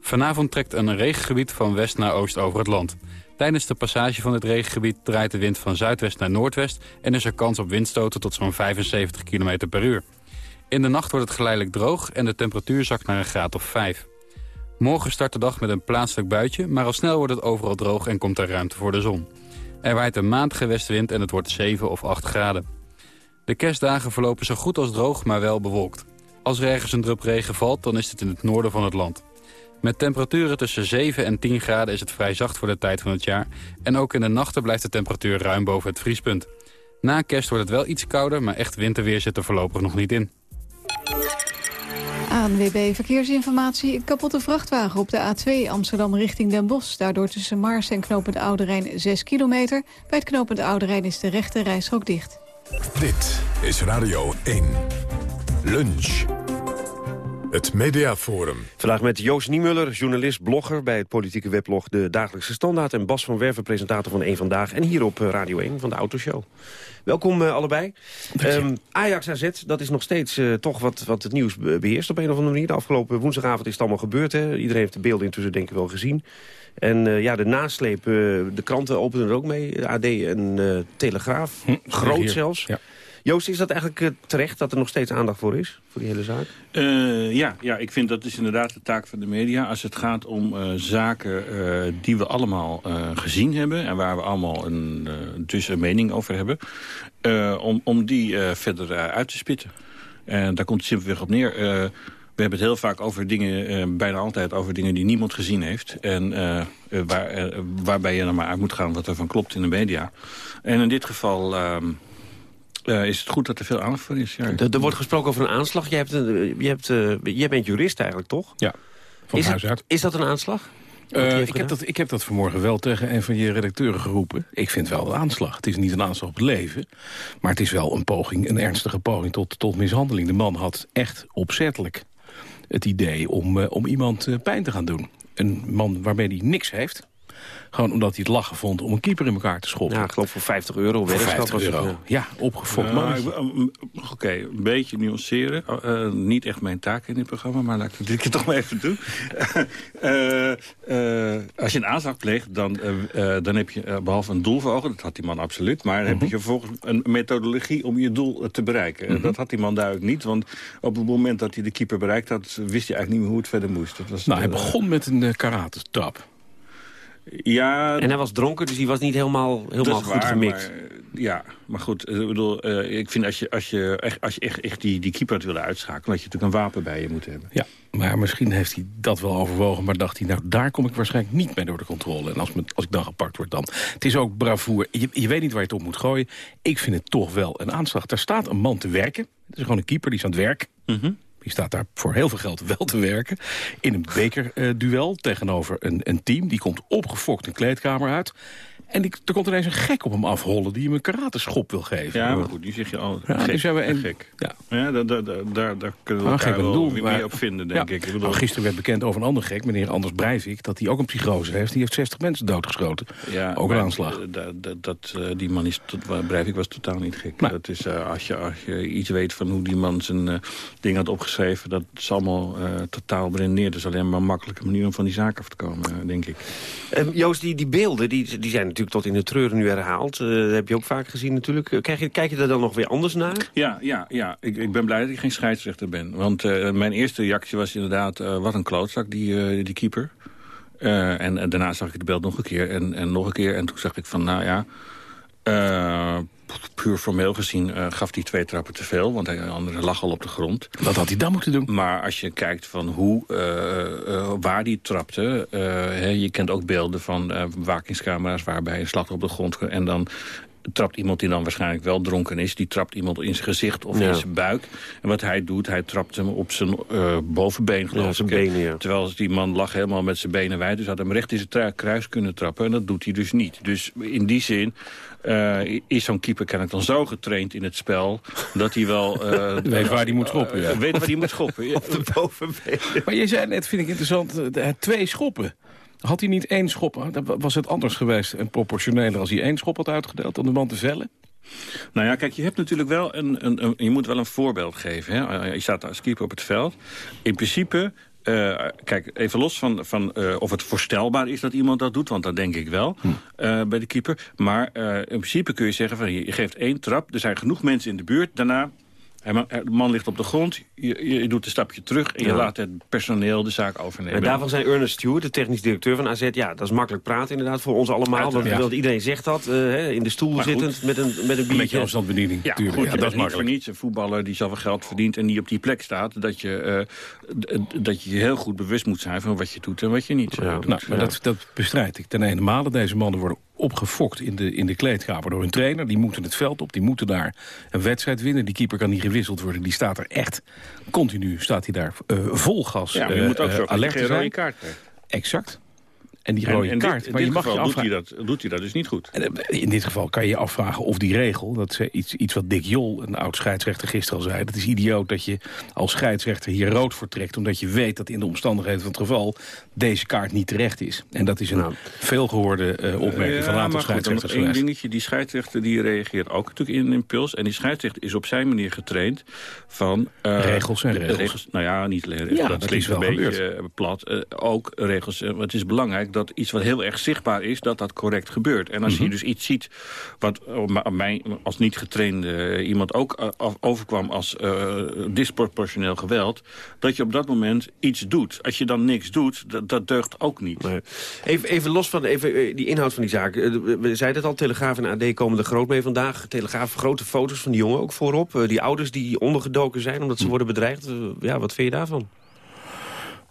Vanavond trekt een regengebied van west naar oost over het land. Tijdens de passage van dit regengebied draait de wind van zuidwest naar noordwest... en is er kans op windstoten tot zo'n 75 km per uur. In de nacht wordt het geleidelijk droog en de temperatuur zakt naar een graad of 5. Morgen start de dag met een plaatselijk buitje... maar al snel wordt het overal droog en komt er ruimte voor de zon. Er waait een maandige westwind en het wordt 7 of 8 graden. De kerstdagen verlopen zo goed als droog, maar wel bewolkt. Als er ergens een drup regen valt, dan is het in het noorden van het land. Met temperaturen tussen 7 en 10 graden is het vrij zacht voor de tijd van het jaar. En ook in de nachten blijft de temperatuur ruim boven het vriespunt. Na kerst wordt het wel iets kouder, maar echt winterweer zit er voorlopig nog niet in. ANWB Verkeersinformatie. Een kapotte vrachtwagen op de A2 Amsterdam richting Den Bosch. Daardoor tussen Mars en Knopend Oude Rijn 6 kilometer. Bij het Knopend Oude Rijn is de rechte reishok dicht. Dit is Radio 1. Lunch. Het Mediaforum. Vandaag met Joost Niemuller, journalist, blogger bij het politieke weblog De Dagelijkse Standaard. En Bas van Werven, presentator van Eén Vandaag. En hier op Radio 1 van de Autoshow. Welkom uh, allebei. Um, Ajax AZ, dat is nog steeds uh, toch wat, wat het nieuws beheerst op een of andere manier. De afgelopen woensdagavond is het allemaal gebeurd. Hè? Iedereen heeft de beelden intussen denk ik wel gezien. En uh, ja, de nasleep, de kranten openen er ook mee. AD en Telegraaf, hm, groot zelfs. Ja. Joost, is dat eigenlijk eh, terecht dat er nog steeds aandacht voor is? Voor die hele zaak? Uh, ja, ja, ik vind dat is inderdaad de taak van de media. Als het gaat om uh, zaken die we allemaal gezien hebben... en waar we allemaal een, dus een mening over hebben... om, om die verder uit te spitten. En daar komt het simpelweg op neer. we hebben het heel vaak over dingen, bijna altijd over dingen die niemand gezien heeft. En waar, waarbij je er maar uit moet gaan wat er van klopt in de media. En in dit geval... Uh, is het goed dat er veel aandacht voor is. Ja. Er, wordt gesproken over een aanslag. Je, hebt, je, hebt, uh, jij bent jurist eigenlijk, toch? Ja, van is huis uit. Is dat een aanslag? Uh, ik, heb dat, ik heb dat vanmorgen wel tegen een van je redacteuren geroepen. Ik vind wel een aanslag. Het is niet een aanslag op het leven. Maar het is wel een poging, een ernstige poging tot, tot mishandeling. De man had echt opzettelijk het idee om, om iemand pijn te gaan doen. Een man waarmee hij niks heeft. Gewoon omdat hij het lachen vond om een keeper in elkaar te schoppen. Ja, ik geloof voor 50 euro. Voor 50 euro. Het, ja, opgefokt man. Oké, een beetje nuanceren. Uh, niet echt mijn taak in dit programma, maar laat ik het dit keer toch maar even doen. uh, uh, als je een aanslag pleegt, dan, dan heb je behalve een doel voor ogen. Dat had die man absoluut. Maar dan heb je mhm. vervolgens een methodologie om je doel te bereiken. Mm Dat had die man duidelijk niet. Want op het moment dat hij de keeper bereikt had... wist hij eigenlijk niet meer hoe het verder moest. Dat was, nou, hij begon met een karate tap. Ja, en hij was dronken, dus hij was niet helemaal, helemaal goed waar, gemixt. Maar, ja, maar goed, ik bedoel, uh, ik vind als je, als je echt, als je echt, echt die, die keeper had willen uitschakelen... had je natuurlijk een wapen bij je moeten hebben. Ja, maar misschien heeft hij dat wel overwogen... maar dacht hij, nou, daar kom ik waarschijnlijk niet mee door de controle. En als, me, als ik dan gepakt word dan... Het is ook bravoer. Je, je weet niet waar je het op moet gooien. Ik vind het toch wel een aanslag. Daar staat een man te werken. Het is gewoon een keeper, die is aan het werk. Mm die staat daar voor heel veel geld wel te werken. In een bekerduel tegenover een, een team. Die komt opgefokt een kleedkamer uit. En die, er komt ineens een gek op hem afhollen die hem een karateschop wil geven. Ja, maar goed, die zeg je al. Ja, gek, zijn we een, gek. Ja. ja daar, daar, daar, daar kunnen we ah, elkaar wel doel, weer meer op vinden, denk ik. ik bedoel... nou, gisteren werd bekend over een ander gek, meneer Anders Breivik... dat hij ook een psychose heeft. Die heeft 60 mensen doodgeschoten. Ja, ook een aanslag. Dat, dat, dat, uh, die man is, tot, Breivik was totaal niet gek. Maar, dat is, uh, als, je, als je iets weet van hoe die man zijn uh, ding had opgeschreven... dat is allemaal totaal beredeneerd. Dat is alleen maar een makkelijke manier om van die zaak af te komen, denk ik. Um, Joost, die, die beelden die, die zijn natuurlijk tot in de treuren nu herhaald. Uh, dat heb je ook vaak gezien natuurlijk. Krijg je, kijk je daar dan nog weer anders naar? Ja, ja, ja. Ik, ik ben blij dat ik geen scheidsrechter ben. Want uh, mijn eerste reactie was inderdaad... Wat een klootzak, die, die keeper. En, en, daarna zag ik het beeld nog een keer en, en nog een keer. En toen zag ik van, nou ja puur formeel gezien uh, gaf hij twee trappen te veel. Want hij andere lag al op de grond. Wat had hij dan moeten doen? Maar als je kijkt van hoe, uh, waar hij trapte... Je kent ook beelden van bewakingscamera's waarbij een slag op de grond... en dan trapt iemand die dan waarschijnlijk wel dronken is... die trapt iemand in zijn gezicht of in zijn buik. En wat hij doet, hij trapt hem op zijn uh, bovenbeen, geloof ja, zijn Benen, ja. Terwijl die man lag helemaal met zijn benen wijd... dus had hem recht in zijn kruis kunnen trappen. En dat doet hij dus niet. Dus in die zin uh, is zo'n keeper kennelijk dan zo getraind in het spel... dat hij wel... Uh, weet waar hij moet schoppen. Ja. weet waar hij moet schoppen. Op de bovenbeen. Maar je zei net, vind ik interessant, twee schoppen. Had hij niet één schop, dan was het anders geweest en proportioneler... als hij één schop had uitgedeeld om de man te vellen? Nou ja, kijk, je hebt natuurlijk wel een, een, een je moet wel een voorbeeld geven. Hè? Je staat als keeper op het veld. In principe uh, kijk, even los van, van uh, of het voorstelbaar is dat iemand dat doet... want dat denk ik wel hm. uh, bij de keeper. Maar in principe kun je zeggen, van, je geeft één trap... er zijn genoeg mensen in de buurt, daarna de man ligt op de grond, je, je doet een stapje terug... en je laat het personeel de zaak overnemen. En daarvan zijn Ernest Stewart, de technisch directeur van AZ... ja, dat is makkelijk praten inderdaad voor ons allemaal. Want, ja. iedereen zegt dat, uh, in de stoel zittend met een, met een biertje. Met afstandsbediening, ja, Goed, ja, dat is makkelijk. niet een voetballer die zoveel geld verdient... en die op die plek staat, dat je, uh, dat je heel goed bewust moet zijn... van wat je doet en wat je niet doet. Nou, maar dat, dat bestrijd ik ten ene male. Deze mannen worden opgefokt in de, in de kleedkamer door een trainer. Die moeten het veld op, die moeten daar een wedstrijd winnen. Die keeper kan niet gewisseld worden, die staat er echt continu, staat hij daar uh, vol gas Ja, je moet ook uh, alert zijn. kaart Exact. En die rode kaart. maar je mag je doet, hij dat, doet hij dat dus niet goed. Eh, in dit geval kan je je afvragen of die regel... dat is iets, iets wat Dick Jol, een oud scheidsrechter, gisteren al zei... dat is idioot dat je als scheidsrechter hier rood voor trekt... omdat je weet dat in de omstandigheden van het geval... deze kaart niet terecht is. En dat is een nou, veelgehoorde uh, opmerking uh, van een aantal scheidsrechters. Goed, dingetje, die scheidsrechter die reageert ook natuurlijk in een impuls... en die scheidsrechter is op zijn manier getraind van... Uh, regels en regels. regels. Nou ja, niet regels. Ja, dat, dat is wel een beetje plat. ook regels, het is belangrijk dat iets wat heel erg zichtbaar is... dat dat correct gebeurt. En als Mhm. je dus iets ziet wat op mij als niet getrainde iemand ook eh, overkwam als eh, disproportioneel geweld... dat je op dat moment iets doet. Als je dan niks doet, dat, dat deugt ook niet. Even, even los van even, eh, die inhoud van die zaak. Eh, We zeiden het al, Telegraaf en AD komen er groot mee vandaag. Telegraaf, grote foto's van die jongen ook voorop. Eh, Die ouders die ondergedoken zijn omdat ze worden bedreigd. Eh, Ja, wat vind je daarvan?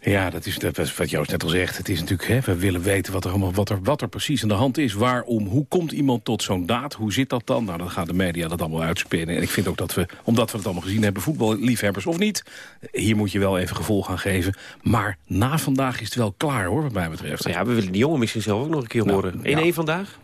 Ja, dat is, dat is wat Joost net al zegt. Het is natuurlijk, hè, we willen weten wat er, allemaal, wat, er, wat er precies aan de hand is. Waarom, hoe komt iemand tot zo'n daad? Hoe zit dat dan? Nou, dan gaan de media dat allemaal uitspinnen. En ik vind ook dat we, omdat we het allemaal gezien hebben... voetballiefhebbers of niet, hier moet je wel even gevolg aan geven. Maar na vandaag is het wel klaar, hoor, wat mij betreft. Nou ja, we willen die jongen misschien zelf ook nog een keer horen. 1-1 ja. vandaag?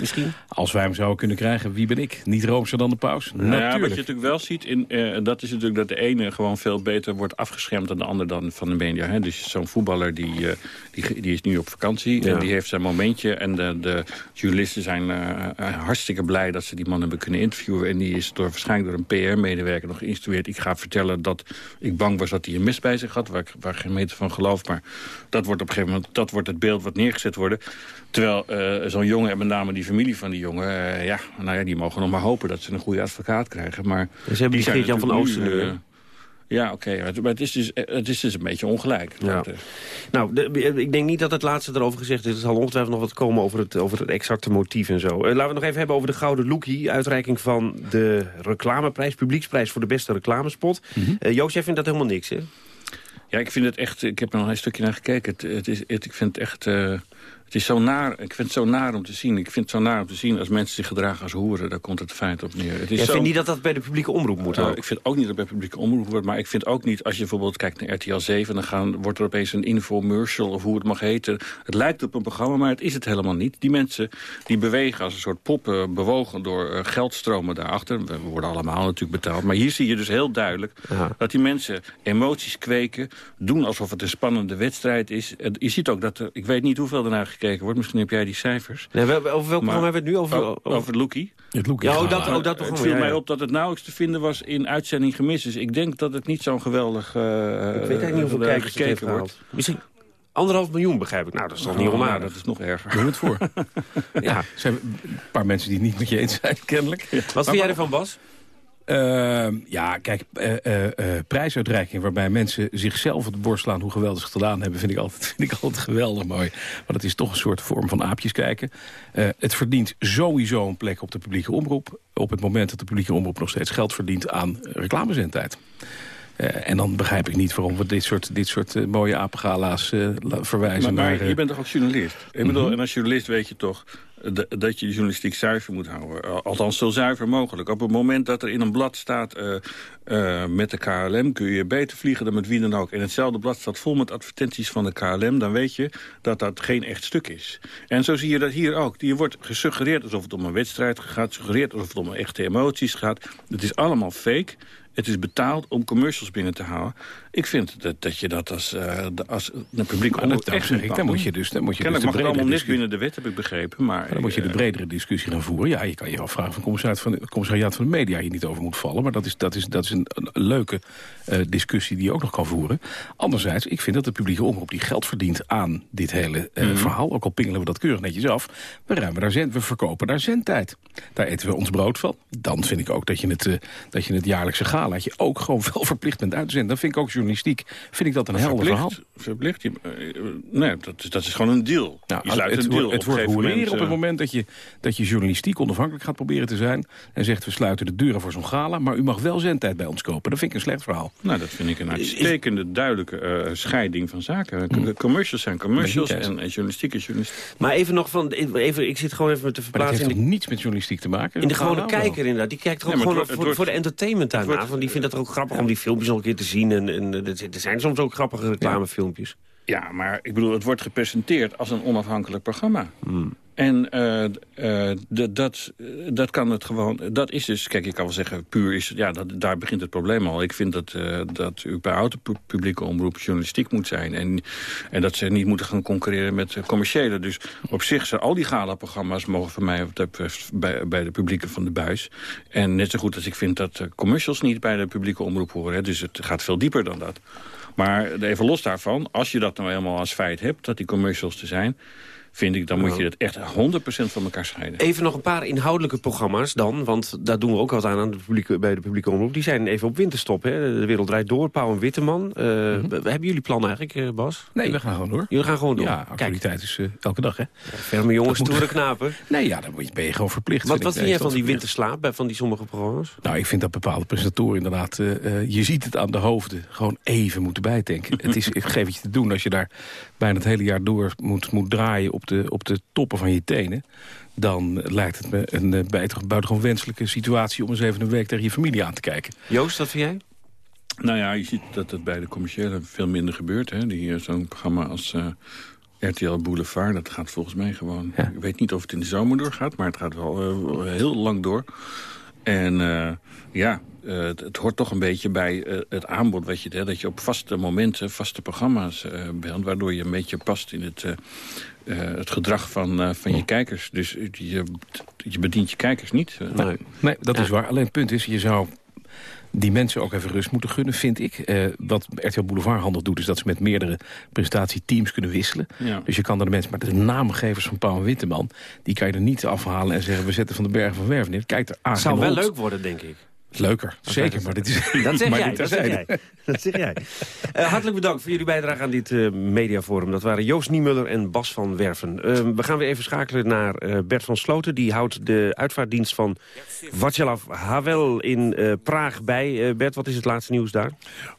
Misschien? Als wij hem zouden kunnen krijgen, wie ben ik? Niet roomser dan de paus? Nou ja, wat je Natuurlijk. natuurlijk wel ziet, in, eh, dat is natuurlijk dat de ene gewoon veel beter wordt afgeschermd dan de ander dan van de media. Hè? Dus zo'n voetballer die, eh, die, die is nu op vakantie Ja. en die heeft zijn momentje. En de, de journalisten zijn eh, eh, hartstikke blij dat ze die man hebben kunnen interviewen. En die is door, waarschijnlijk door een PR-medewerker nog geïnstrueerd. Ik ga vertellen dat ik bang was dat hij een mes bij zich had, waar ik, waar ik geen meter van geloof. Maar dat wordt op een gegeven moment dat wordt het beeld wat neergezet worden. Terwijl eh, zo'n jongen en met name die familie van die jongen... eh, ja, nou ja, die mogen nog maar hopen dat ze een goede advocaat krijgen. Maar Ze hebben die zijn Geert-Jan van Oosten eh, ja, oké. maar het- maar het is, dus, het is dus een beetje ongelijk. Ja. Dat, Nou, de- ik denk niet dat het laatste erover gezegd is. Er zal ongetwijfeld nog wat komen over het, over het exacte motief en zo. Laten we het nog even hebben over de Gouden Lookie. Uitreiking van de reclameprijs, publieksprijs voor de beste reclamespot. Eh, Joost, jij vindt dat helemaal niks, hè? Ja, ik vind het echt... Ik heb er nog een stukje naar gekeken. Het, het is, het, ik vind het echt... het is zo naar, ik vind het zo naar om te zien. Ik vind het zo naar om te zien als mensen zich gedragen als hoeren. Daar komt het feit op neer. Het is Jij zo, vindt niet dat dat bij de publieke omroep moet ook? ik vind ook niet dat het bij publieke omroep wordt. Maar ik vind ook niet, als je bijvoorbeeld kijkt naar RTL 7... dan gaan, wordt er opeens een infomercial of hoe het mag heten. Het lijkt op een programma, maar het is het helemaal niet. Die mensen die bewegen als een soort poppen... bewogen door eh, geldstromen daarachter. We worden allemaal natuurlijk betaald. Maar hier zie je dus heel duidelijk dat die mensen emoties kweken... doen alsof het een spannende wedstrijd is. Je ziet ook dat er, ik weet niet hoeveel naar gekeken wordt. Misschien heb jij die cijfers. Nee, over welk programma hebben we het nu? Over, over, over Loekie. Het Loekie. Ja, oh, dat, oh, dat Het viel ja, mij ja. op dat het nauwelijks te vinden was in uitzending gemist. Dus ik denk dat het niet zo'n geweldig... eh, Ik weet eigenlijk niet hoeveel eh, kijkers het heeft gekeken wordt. Misschien anderhalf miljoen, begrijp ik. Nou, dat is toch niet Oh, onaardig. dat is nog erger. Doe het voor. Ja. Er zijn een paar mensen die het niet met je eens zijn, kennelijk. Wat vind jij ervan, Bas? Ehm, ja, kijk, eh, prijsuitreiking waarbij mensen zichzelf op de borst slaan... hoe geweldig ze gedaan hebben, vind ik altijd, vind ik altijd geweldig mooi. Maar dat is toch een soort vorm van aapjes kijken. Het verdient sowieso een plek op de publieke omroep... op het moment dat de publieke omroep nog steeds geld verdient aan reclamezendtijd. Eh, en dan begrijp ik niet waarom we dit soort, dit soort eh, mooie apengala's la- verwijzen Maar, maar naar... je bent toch ook journalist? Ik bedoel, Mhm. en als journalist weet je toch dat je de journalistiek zuiver moet houden. Al- Althans, zo zuiver mogelijk. Op het moment dat er in een blad staat... met de KLM kun je beter vliegen dan met wie dan ook. En hetzelfde blad staat vol met advertenties van de KLM... dan weet je dat dat geen echt stuk is. En zo zie je dat hier ook. Je wordt gesuggereerd alsof het om een wedstrijd gaat... gesuggereerd alsof het om echte emoties gaat. Het is allemaal fake... Het is betaald om commercials binnen te houden. Ik vind dat, dat je dat als, eh, de- als een publiek Maar dat- daarom zeg ik, dan moet je dus, dan moet je dus Kennelijk mag het allemaal net binnen de wet, heb ik begrepen. Maar, dan moet je de eh, bredere discussie gaan voeren. Ja, je kan je afvragen van, commissariaat van de media hier niet over moet vallen. Maar dat is, dat is, dat is een, een leuke eh, discussie die je ook nog kan voeren. Anderzijds, ik vind dat de publieke omroep die geld verdient aan dit hele Mhm. verhaal. Ook al pingelen we dat keurig netjes af. We, ruimen daar zend, we verkopen daar zendtijd. Daar eten we ons brood van. Dan vind ik ook dat je het, dat je het jaarlijkse galaatje ook gewoon wel verplicht bent uit te zenden. Dan vind ik ook journalistiek, vind ik dat een helder verhaal. verplicht, verplicht. Je, eh, nee, dat is, dat is gewoon een deal. Nou, je sluit het, een deal. wordt- het wordt rouleren op het eh, moment dat je, dat je journalistiek onafhankelijk gaat proberen te zijn... en zegt we sluiten de deuren voor zo'n gala... maar u mag wel zendtijd bij ons kopen. Dat vind ik een slecht verhaal. Nou, dat vind ik een uitstekende, duidelijke eh, scheiding van zaken. C- Commercials zijn commercials en, en journalistiek is journalistiek. Maar even nog van, even, ik zit gewoon even met te Maar dat verplaatsen heeft in toch de, niets met journalistiek te maken? in de gewone wel. kijker inderdaad. Die kijkt er ook maar gewoon het wordt- voor, het voor de entertainment daarna. wordt- van, die vindt dat er ook grappig om die filmpjes nog een keer te zien. En, en er zijn soms ook grappige reclamefilmpjes. Ja, maar ik bedoel, het wordt gepresenteerd als een onafhankelijk programma. Hmm. En eh, eh, dat, eh, dat kan het gewoon... Dat is dus, kijk, je kan wel zeggen, puur is... Ja, daar begint het probleem al. Ik vind dat, eh dat pu- publieke omroep journalistiek moet zijn. En, en dat ze niet moeten gaan concurreren met commerciële. Dus op zich zijn al die gala-programma's... mogen voor mij bij, bij de publieke van de buis. En net zo goed als ik vind dat commercials niet bij de publieke omroep horen. Hè. Dus het gaat veel dieper dan dat. Maar even los daarvan, als je dat nou helemaal als feit hebt... dat die commercials te zijn vind ik, dan moet je het echt 100% van elkaar scheiden. Even nog een paar inhoudelijke programma's dan, want daar doen we ook wat aan, aan de publieke, bij de publieke omroep. Die zijn even op winterstop, hè. De wereld draait door, Pauw en Witteman. Uh, Hebben jullie plannen eigenlijk, uh, Bas? Nee, we gaan gewoon door. Jullie gaan gewoon door? Ja, actualiteit is uh, elke dag, hè. Ja, ferme jongens, stoere knapen. Nee, ja, dan ben je gewoon verplicht. Wat, wat vind jij van die winterslaap, bij van die sommige programma's? Nou, ik vind dat bepaalde presentatoren inderdaad, je ziet het aan de hoofden, gewoon even moeten bijtanken. het is, ik geef het je te doen als je daar bijna het hele jaar door moet, moet draaien op de, op de toppen van je tenen... dan lijkt het me een uh, buitengewoon wenselijke situatie... om eens even een week tegen je familie aan te kijken. Joost, wat vind jij? Nou ja, je ziet dat het bij de commerciële veel minder gebeurt. hè. Zo'n programma als uh, RTL Boulevard, dat gaat volgens mij gewoon... Ik weet niet of het in de zomer doorgaat, maar het gaat wel uh, heel lang door. En ja, uh, het, het, hoort toch een beetje bij uh, het aanbod. Weet je, hè, dat je op vaste momenten, vaste programma's uh, bent... waardoor je een beetje past in het, het gedrag van, van je kijkers. Dus je, je bedient je kijkers niet. Nee, nee dat is waar. Alleen het punt is, je zou die mensen ook even rust moeten gunnen, vind ik. Uh, wat RTL Boulevard handig doet, is dat ze met meerdere presentatieteams kunnen wisselen. Ja. Dus je kan dan de mensen, maar de naamgevers van Pauw en Witteman... die kan je er niet afhalen en zeggen, we zetten van de bergen van Werven neer. Kijk er aan. Het zou wel leuk worden, denk ik. Leuker, zeker. Maar dit is, dat zeg maar jij, dit dat zeg jij. Dat zeg jij. Uh, hartelijk bedankt voor jullie bijdrage aan dit uh, mediaforum. Dat waren Joost Niemuller en Bas van Werven. Uh, we gaan weer even schakelen naar Bert van Sloten. Die houdt de uitvaartdienst van Václav Havel in Praag bij. Bert, wat is het laatste nieuws daar?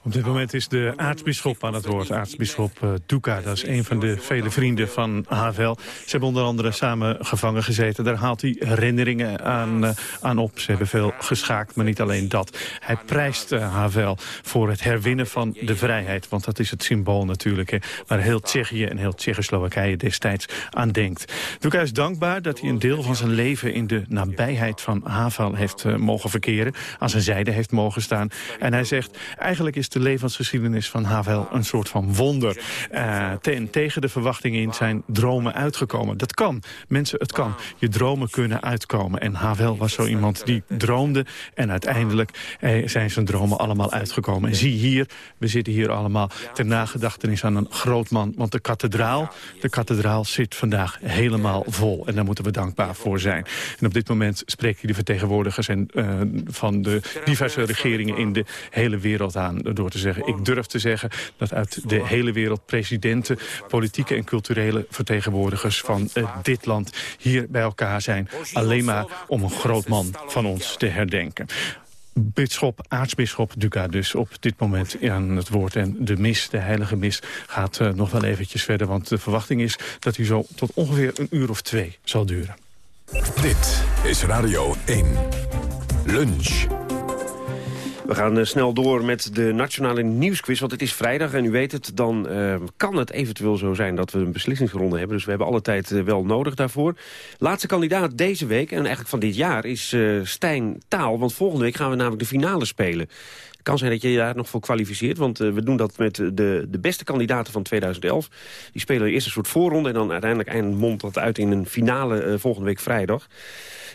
Op dit moment is de aartsbisschop aan het woord. Aartsbisschop Duka, dat is een van de vele vrienden van Havel. Ze hebben onder andere samen gevangen gezeten. Daar haalt hij herinneringen aan, aan op. Ze hebben veel geschaakt, maar niet alleen dat. Hij prijst uh, Havel voor het herwinnen van de vrijheid. Want dat is het symbool natuurlijk. Hè, waar heel Tsjechië en heel Tsjechoslowakije destijds aan denkt. Duka is dankbaar dat hij een deel van zijn leven... in de nabijheid van Havel heeft uh, mogen verkeren. Aan zijn zijde heeft mogen staan. En hij zegt, eigenlijk is de levensgeschiedenis van Havel een soort van wonder. Uh, ten, tegen de verwachtingen in zijn dromen uitgekomen. Dat kan. Mensen, het kan. Je dromen kunnen uitkomen. En Havel was zo iemand die droomde en uiteindelijk uiteindelijk eh, zijn zijn dromen allemaal uitgekomen. En zie hier, we zitten hier allemaal ter nagedachtenis aan een groot man. Want de kathedraal, de kathedraal zit vandaag helemaal vol. En daar moeten we dankbaar voor zijn. En op dit moment spreekt hij de vertegenwoordigers en, uh, van de diverse regeringen in de hele wereld aan. Door te zeggen, ik durf te zeggen dat uit de hele wereld presidenten, politieke en culturele vertegenwoordigers van uh, dit land hier bij elkaar zijn. Alleen maar om een groot man van ons te herdenken. Bisschop, aartsbisschop Duca dus op dit moment aan het woord. En de mis, de heilige mis, gaat uh, nog wel eventjes verder. Want de verwachting is dat hij zo tot ongeveer een uur of twee zal duren. Dit is Radio 1. Lunch. We gaan uh, snel door met de Nationale Nieuwsquiz, want het is vrijdag en u weet het, dan uh, kan het eventueel zo zijn dat we een beslissingsronde hebben. Dus we hebben alle tijd uh, wel nodig daarvoor. Laatste kandidaat deze week, en eigenlijk van dit jaar, is Stijn Taal. Want volgende week gaan we namelijk de finale spelen. Het kan zijn dat je daar nog voor kwalificeert, want we doen dat met de, de beste kandidaten van 2011. Die spelen eerst een soort voorronde en dan uiteindelijk mondt dat uit in een finale volgende week vrijdag.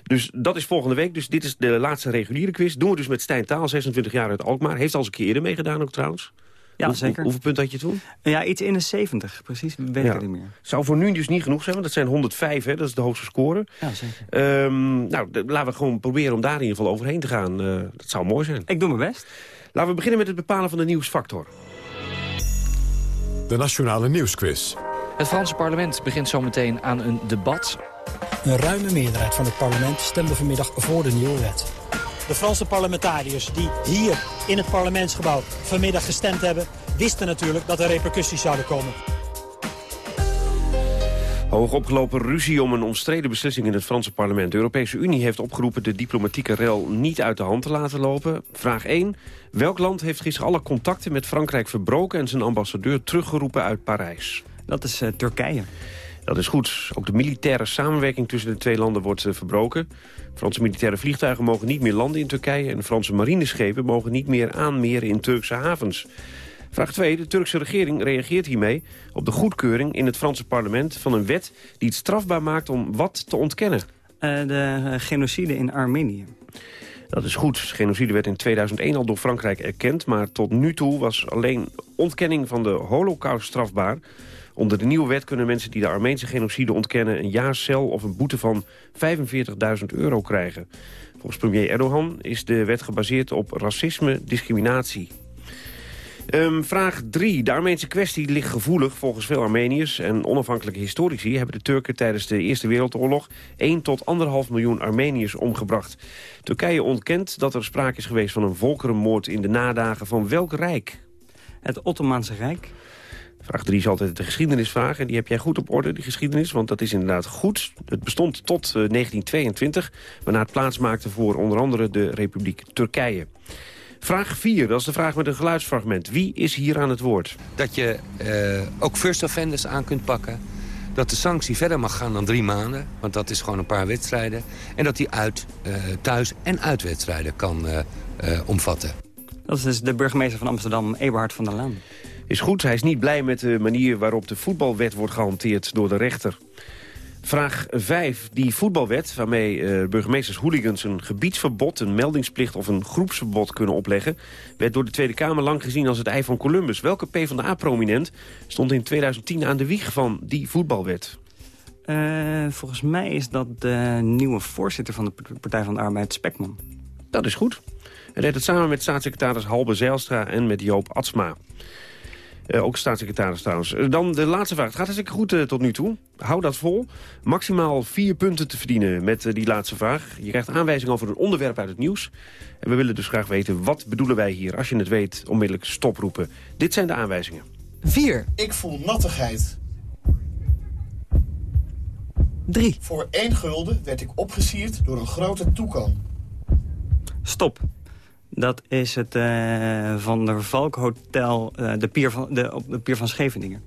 Dus dat is volgende week. Dus dit is de laatste reguliere quiz. Doen we dus met Stijn Taal, 26 jaar uit Alkmaar. Heeft al eens een keer eerder meegedaan ook trouwens. Ja, Hoe, zeker. Hoeveel punten had je toen? Ja, iets in de 70, precies. Weet ik niet meer. Zou voor nu dus niet genoeg zijn, want dat zijn 105, hè? dat is de hoogste score. Ja, zeker. Um, nou, laten we gewoon proberen om daar in ieder geval overheen te gaan. Uh, dat zou mooi zijn. Ik doe mijn best. Laten we beginnen met het bepalen van de nieuwsfactor. De Nationale Nieuwsquiz. Het Franse parlement begint zometeen aan een debat. Een ruime meerderheid van het parlement stemde vanmiddag voor de nieuwe wet. De Franse parlementariërs die hier in het parlementsgebouw vanmiddag gestemd hebben... wisten natuurlijk dat er repercussies zouden komen. Hoog opgelopen ruzie om een omstreden beslissing in het Franse parlement. De Europese Unie heeft opgeroepen de diplomatieke rel niet uit de hand te laten lopen. Vraag 1. Welk land heeft gisteren alle contacten met Frankrijk verbroken... en zijn ambassadeur teruggeroepen uit Parijs? Dat is uh, Turkije. Dat is goed. Ook de militaire samenwerking tussen de twee landen wordt uh, verbroken. Franse militaire vliegtuigen mogen niet meer landen in Turkije... en Franse marineschepen mogen niet meer aanmeren in Turkse havens. Vraag 2. De Turkse regering reageert hiermee op de goedkeuring in het Franse parlement... van een wet die het strafbaar maakt om wat te ontkennen. Uh, de genocide in Armenië. Dat is goed. Genocide werd in 2001 al door Frankrijk erkend... maar tot nu toe was alleen ontkenning van de holocaust strafbaar. Onder de nieuwe wet kunnen mensen die de Armeense genocide ontkennen... een jaar cel of een boete van 45.000 euro krijgen. Volgens premier Erdogan is de wet gebaseerd op racisme, discriminatie. Um, vraag 3. De Armeense kwestie ligt gevoelig volgens veel Armeniërs en onafhankelijke historici hebben de Turken tijdens de Eerste Wereldoorlog 1 tot 1,5 miljoen Armeniërs omgebracht. Turkije ontkent dat er sprake is geweest van een volkerenmoord in de nadagen van welk rijk? Het Ottomaanse Rijk. Vraag 3 is altijd de geschiedenisvraag. En die heb jij goed op orde, die geschiedenis. Want dat is inderdaad goed. Het bestond tot uh, 1922. Waarna het plaats maakte voor onder andere de Republiek Turkije. Vraag 4, dat is de vraag met een geluidsfragment. Wie is hier aan het woord? Dat je uh, ook first offenders aan kunt pakken. Dat de sanctie verder mag gaan dan drie maanden. Want dat is gewoon een paar wedstrijden. En dat die uit, uh, thuis- en uitwedstrijden kan uh, omvatten. Dat is dus de burgemeester van Amsterdam, Eberhard van der Laan. Is goed, hij is niet blij met de manier waarop de voetbalwet wordt gehanteerd door de rechter. Vraag 5. Die voetbalwet, waarmee uh, burgemeesters hooligans een gebiedsverbod... een meldingsplicht of een groepsverbod kunnen opleggen... werd door de Tweede Kamer lang gezien als het ei van Columbus. Welke PvdA-prominent stond in 2010 aan de wieg van die voetbalwet? Uh, volgens mij is dat de nieuwe voorzitter van de Partij van de Arbeid, Spekman. Dat is goed. Hij deed het samen met staatssecretaris Halbe Zijlstra en met Joop Atsma. Uh, ook staatssecretaris trouwens. Uh, dan de laatste vraag. Het gaat hartstikke goed uh, tot nu toe. Hou dat vol. Maximaal vier punten te verdienen met die laatste vraag. Je krijgt aanwijzingen over een onderwerp uit het nieuws. En we willen dus graag weten, wat bedoelen wij hier? Als je het weet, onmiddellijk stoproepen. Dit zijn de aanwijzingen. 4. Ik voel nattigheid. 3. Voor één gulden werd ik opgesierd door een grote toekan. Stop. Dat is het uh, Van der Valk Hotel, uh, de, pier van, de, op de pier van Scheveningen.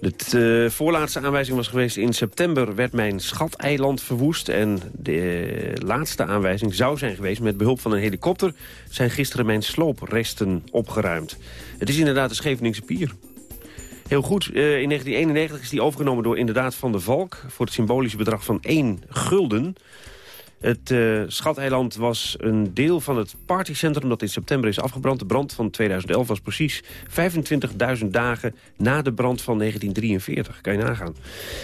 De uh, voorlaatste aanwijzing was geweest in september werd mijn schateiland verwoest. En de laatste aanwijzing zou zijn geweest met behulp van een helikopter... zijn gisteren mijn sloopresten opgeruimd. Het is inderdaad de Scheveningse pier. Heel goed, in 1991 is die overgenomen door inderdaad Van der Valk... voor het symbolische bedrag van 1 gulden... Het uh, Schateiland was een deel van het partycentrum dat in september is afgebrand. De brand van 2011 was precies 25.000 dagen na de brand van 1943. Kan je nagaan.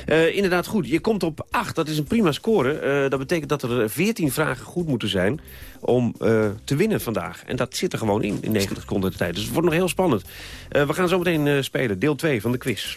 Uh, inderdaad goed, je komt op 8. Dat is een prima score. Uh, dat betekent dat er 14 vragen goed moeten zijn om te winnen vandaag. En dat zit er gewoon in, in 90 seconden de tijd. Dus het wordt nog heel spannend. we gaan zo meteen spelen, deel 2 van de quiz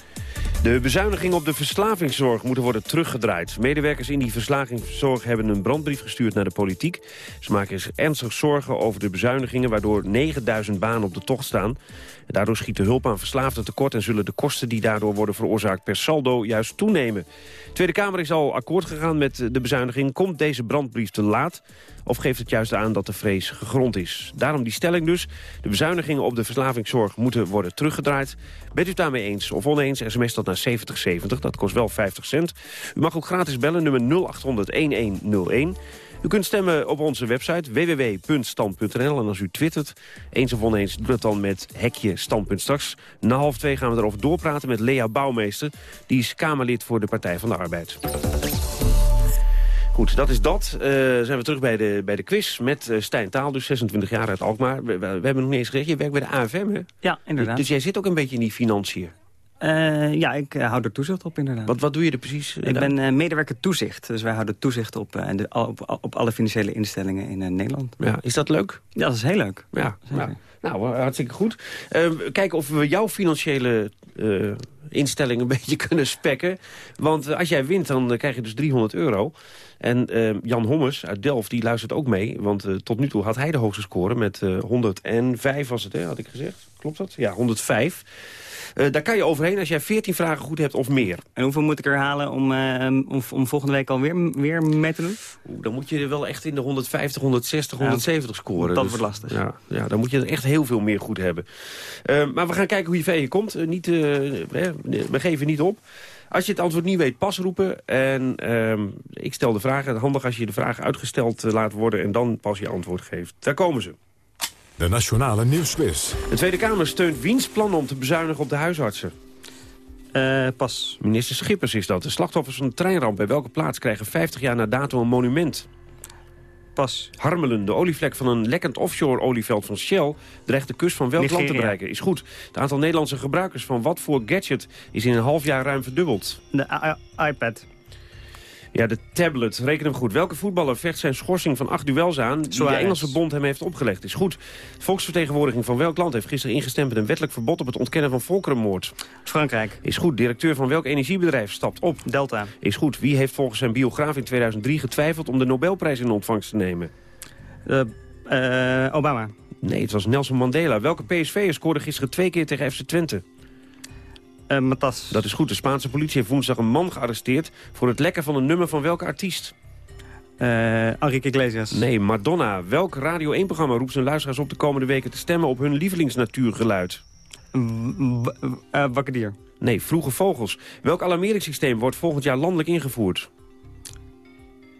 De bezuinigingen op de verslavingszorg moeten worden teruggedraaid. Medewerkers in die verslavingszorg hebben een brandbrief gestuurd naar de politiek. Ze maken zich ernstig zorgen over de bezuinigingen... waardoor 9000 banen op de tocht staan. Daardoor schiet de hulp aan verslaafden tekort... en zullen de kosten die daardoor worden veroorzaakt per saldo juist toenemen. De Tweede Kamer is al akkoord gegaan met de bezuiniging. Komt deze brandbrief te laat? Of geeft het juist aan dat de vrees gegrond is? Daarom die stelling dus. De bezuinigingen op de verslavingszorg moeten worden teruggedraaid. Bent u het daarmee eens of oneens? SMS dat naar 7070, dat kost wel 50 cent. U mag ook gratis bellen, nummer 0800-1101. U kunt stemmen op onze website www.stand.nl. En als u twittert, eens of oneens, doe dat dan met hekje standpunt. Straks na half twee gaan we erover doorpraten met Lea Bouwmeester. Die is Kamerlid voor de Partij van de Arbeid. Goed, dat is dat. Uh, zijn we terug bij de, bij de quiz met uh, Stijn Taal, dus 26 jaar uit Alkmaar. We, we, we hebben nog niet eens gezegd, je werkt bij de AFM, hè? Ja, inderdaad. Dus jij zit ook een beetje in die financiën. Uh, ja, ik uh, hou er toezicht op inderdaad. Wat, wat doe je er precies? Ik ben medewerker toezicht. Dus wij houden toezicht op, de, op, op, alle financiële instellingen in Nederland. Ja, is dat leuk? Ja, dat is heel leuk. Ja, ja. nou, hartstikke goed. Ehm, kijken of we jouw financiële instelling een beetje kunnen spekken. Want als jij wint, dan krijg je dus 300 euro. En ehm, Jan Hommers uit Delft, die luistert ook mee. Want tot nu toe had hij de hoogste score met 105 was het, hè, had ik gezegd. Klopt dat? Ja, 105. Eh, daar kan je overheen als jij 14 vragen goed hebt of meer. En hoeveel moet ik er halen om, eh, om, om volgende week alweer weer mee te doen? Oeh, dan moet je wel echt in de 150, 160, 170 scoren. dat Dus, wordt lastig. Ja, ja, dan moet je er echt heel veel meer goed hebben. Eh, maar we gaan kijken hoe je ver je komt. Eh, niet, eh, we geven niet op. Als je het antwoord niet weet, pas roepen. En ehm, ik stel de vragen. Handig als je de vragen uitgesteld eh, laat worden... en dan pas je antwoord geeft. Daar komen ze. De Nationale Nieuwsquiz. De Tweede Kamer steunt Wiens plannen om te bezuinigen op de huisartsen. Eh, pas. Minister Schippers is dat. De slachtoffers van de treinramp bij welke plaats krijgen 50 jaar na datum een monument? Pas. Harmelen, de olievlek van een lekkend offshore olieveld van Shell... dreigt de kust van welk land te bereiken? Is goed. Het aantal Nederlandse gebruikers van wat voor gadget is in een half jaar ruim verdubbeld? De iPad. Ja, de tablet. Reken hem goed. Welke voetballer vecht zijn schorsing van acht duels aan... die de. Engelse bond hem heeft opgelegd? Is goed. De volksvertegenwoordiging van welk land heeft gisteren ingestemd... met een wettelijk verbod op het ontkennen van volkerenmoord? Frankrijk. Is goed. Directeur van welk energiebedrijf stapt op? Delta. Is goed. Wie heeft volgens zijn biograaf in 2003 getwijfeld... om de Nobelprijs in ontvangst te nemen? Eh, eh, Obama. Nee, het was Nelson Mandela. Welke PSV'er scoorde gisteren twee keer tegen FC Twente? Uh, Matas. Dat is goed. De Spaanse politie heeft woensdag een man gearresteerd... voor het lekken van een nummer van welke artiest? Uh, Enrique Iglesias. Nee, Madonna. Welk Radio 1-programma roept zijn luisteraars op de komende weken te stemmen... op hun lievelingsnatuurgeluid? Uh, Wakker dier. Nee, Vroege Vogels. Welk alarmeringssysteem wordt volgend jaar landelijk ingevoerd?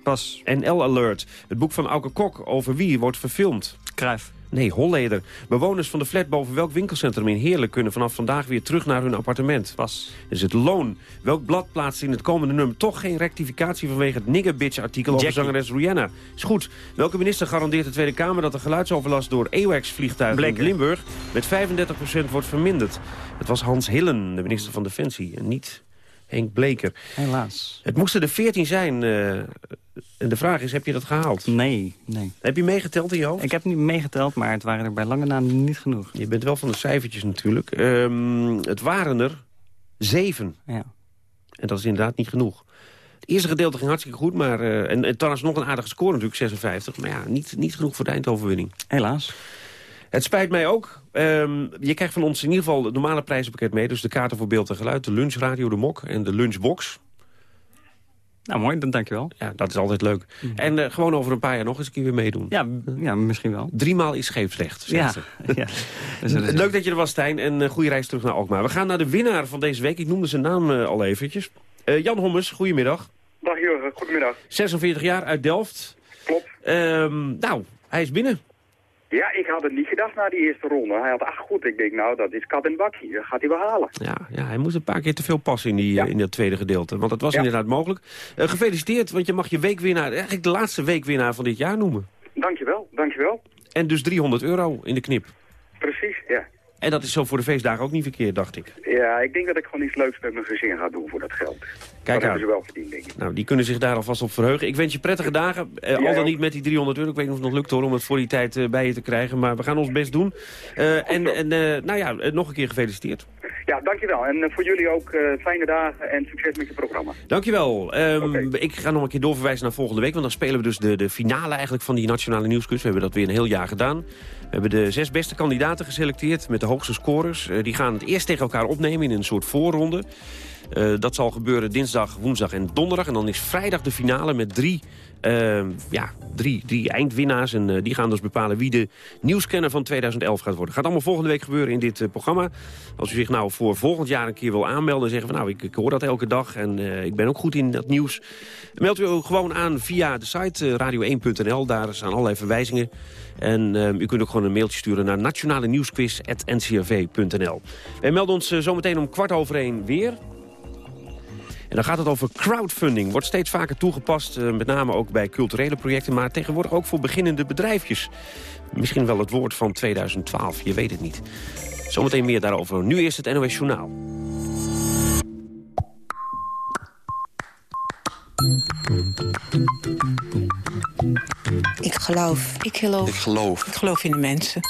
Pas. NL Alert. Het boek van Auke Kok over wie wordt verfilmd? Kruif. Nee, Holleder. Bewoners van de flat boven welk winkelcentrum in Heerlen... kunnen vanaf vandaag weer terug naar hun appartement? Pas. Dat is het loon. Welk blad plaatst in het komende nummer toch geen rectificatie... vanwege het nigger bitch artikel over Jackie. zangeres Rihanna? Is goed. Welke minister garandeert de Tweede Kamer... dat de geluidsoverlast door AWACS-vliegtuigen in. Limburg... met 35% wordt verminderd? Het was Hans Hillen, de minister van Defensie, en niet Henk Bleker. Helaas. Het moesten er 14 zijn. eh, de vraag is, heb je dat gehaald? Nee, nee. Heb je meegeteld in je hoofd? Ik heb niet meegeteld, maar het waren er bij lange na niet genoeg. Je bent wel van de cijfertjes natuurlijk. Ehm, het waren er zeven. Ja. En dat is inderdaad niet genoeg. Het eerste gedeelte ging hartstikke goed, maar... eh, en, en trouwens nog een aardige score natuurlijk, 56. Maar ja, niet, niet genoeg voor de eindoverwinning. Helaas. Het spijt mij ook. Ehm, je krijgt van ons in ieder geval het normale prijzenpakket mee. Dus de kaarten voor beeld en geluid, de lunchradio, de mok en de lunchbox. Nou, mooi, dan dankjewel. Ja, dat is altijd leuk. En eh, gewoon over een paar jaar nog eens een keer weer meedoen. Ja, ja misschien wel. Driemaal is scheepsrecht, zegt Ja, ze. ja. Dus dat is- Leuk dat je er was, Stijn. En eh, goede reis terug naar Alkmaar. We gaan naar de winnaar van deze week. Ik noemde zijn naam eh, al eventjes. Eh, Jan Hommers, goedemiddag. Dag Jurgen, goedemiddag. 46 jaar, uit Delft. Klopt. Ehm, nou, hij is binnen. Ja, ik had het niet gedacht na die eerste ronde. Hij had, ach goed, ik denk nou, dat is kat en bakkie. Dat gaat hij wel halen. Ja, ja, hij moest een paar keer te veel passen in, die, in dat tweede gedeelte. Want dat was Ja. inderdaad mogelijk. Eh, gefeliciteerd, want je mag je weekwinnaar, eigenlijk de laatste weekwinnaar van dit jaar noemen. Dankjewel, dankjewel. En dus 300 euro in de knip. Precies, ja. En dat is zo voor de feestdagen ook niet verkeerd, dacht ik. Ja, ik denk dat ik gewoon iets leuks met mijn gezin ga doen voor dat geld. Kijk dat aan. hebben ze wel verdiend, denk ik. Nou, die kunnen zich daar alvast op verheugen. Ik wens je prettige dagen. Eh, al dan niet met die 300 euro. Ik weet niet of het nog lukt hoor, om het voor die tijd eh, bij je te krijgen. Maar we gaan ons best doen. Eh, en en nou ja, nog een keer gefeliciteerd. Ja, dankjewel. En voor jullie ook fijne dagen en succes met je programma. Dankjewel. Ehm, Ik ga nog een keer doorverwijzen naar volgende week. Want dan spelen we dus de, de finale eigenlijk van die Nationale Nieuwsquiz. We hebben dat weer een heel jaar gedaan. We hebben de zes beste kandidaten geselecteerd met de hoogste scores. Eh, die gaan het eerst tegen elkaar opnemen in een soort voorronde. Eh, dat zal gebeuren dinsdag, woensdag en donderdag. En dan is vrijdag de finale met drie, eh, ja, drie, drie eindwinnaars. En eh, die gaan dus bepalen wie de nieuwscanner van 2011 gaat worden. Gaat allemaal volgende week gebeuren in dit eh, programma. Als u zich nou voor volgend jaar een keer wil aanmelden... en zeggen van nou, ik, ik hoor dat elke dag en eh, ik ben ook goed in dat nieuws. Meld u gewoon aan via de site eh, radio1.nl. Daar staan allerlei verwijzingen. En eh, u kunt ook gewoon een mailtje sturen naar nationale nieuwsquiz.ncrv.nl. Wij melden ons zometeen om kwart over één weer... En dan gaat het over crowdfunding. Wordt steeds vaker toegepast, eh, met name ook bij culturele projecten... maar tegenwoordig ook voor beginnende bedrijfjes. Misschien wel het woord van 2012, je weet het niet. Zometeen meer daarover. Nu eerst het NOS Journaal. Ik geloof. Ik geloof. Ik geloof. Ik geloof in de mensen.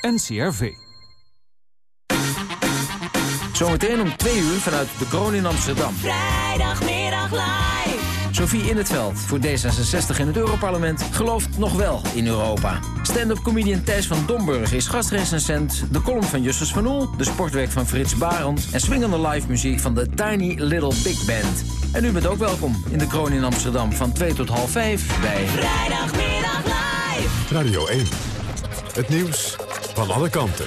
NCRV. Zometeen om twee uur vanuit de kroon in Amsterdam. Vrijdagmiddag live. Sophie In het Veld voor D66 in het Europarlement gelooft nog wel in Europa. Stand-up comedian Thijs van Domburg is gastrecensent. De column van Justus van Oel, de sportwerk van Frits Barend... en swingende live muziek van de Tiny Little Big Band. En u bent ook welkom in de Kroon in Amsterdam van 2 tot half 5 bij... Vrijdagmiddag live. Radio 1. Het nieuws van alle kanten.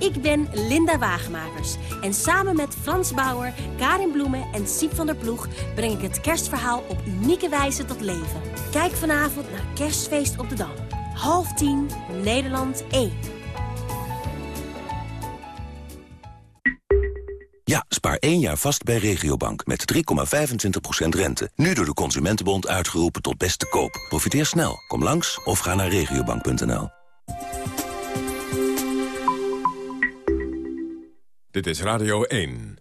Ik ben Linda Wagemakers en samen met Frans Bauer, Karin Bloemen en Siep van der Ploeg... breng ik het kerstverhaal op unieke wijze tot leven. Kijk vanavond naar Kerstfeest op de Dam. Half tien, Nederland 1. Ja, spaar één jaar vast bij Regiobank met 3,25% rente. Nu door de Consumentenbond uitgeroepen tot beste koop. Profiteer snel. Kom langs of ga naar regiobank.nl. Dit is Radio 1.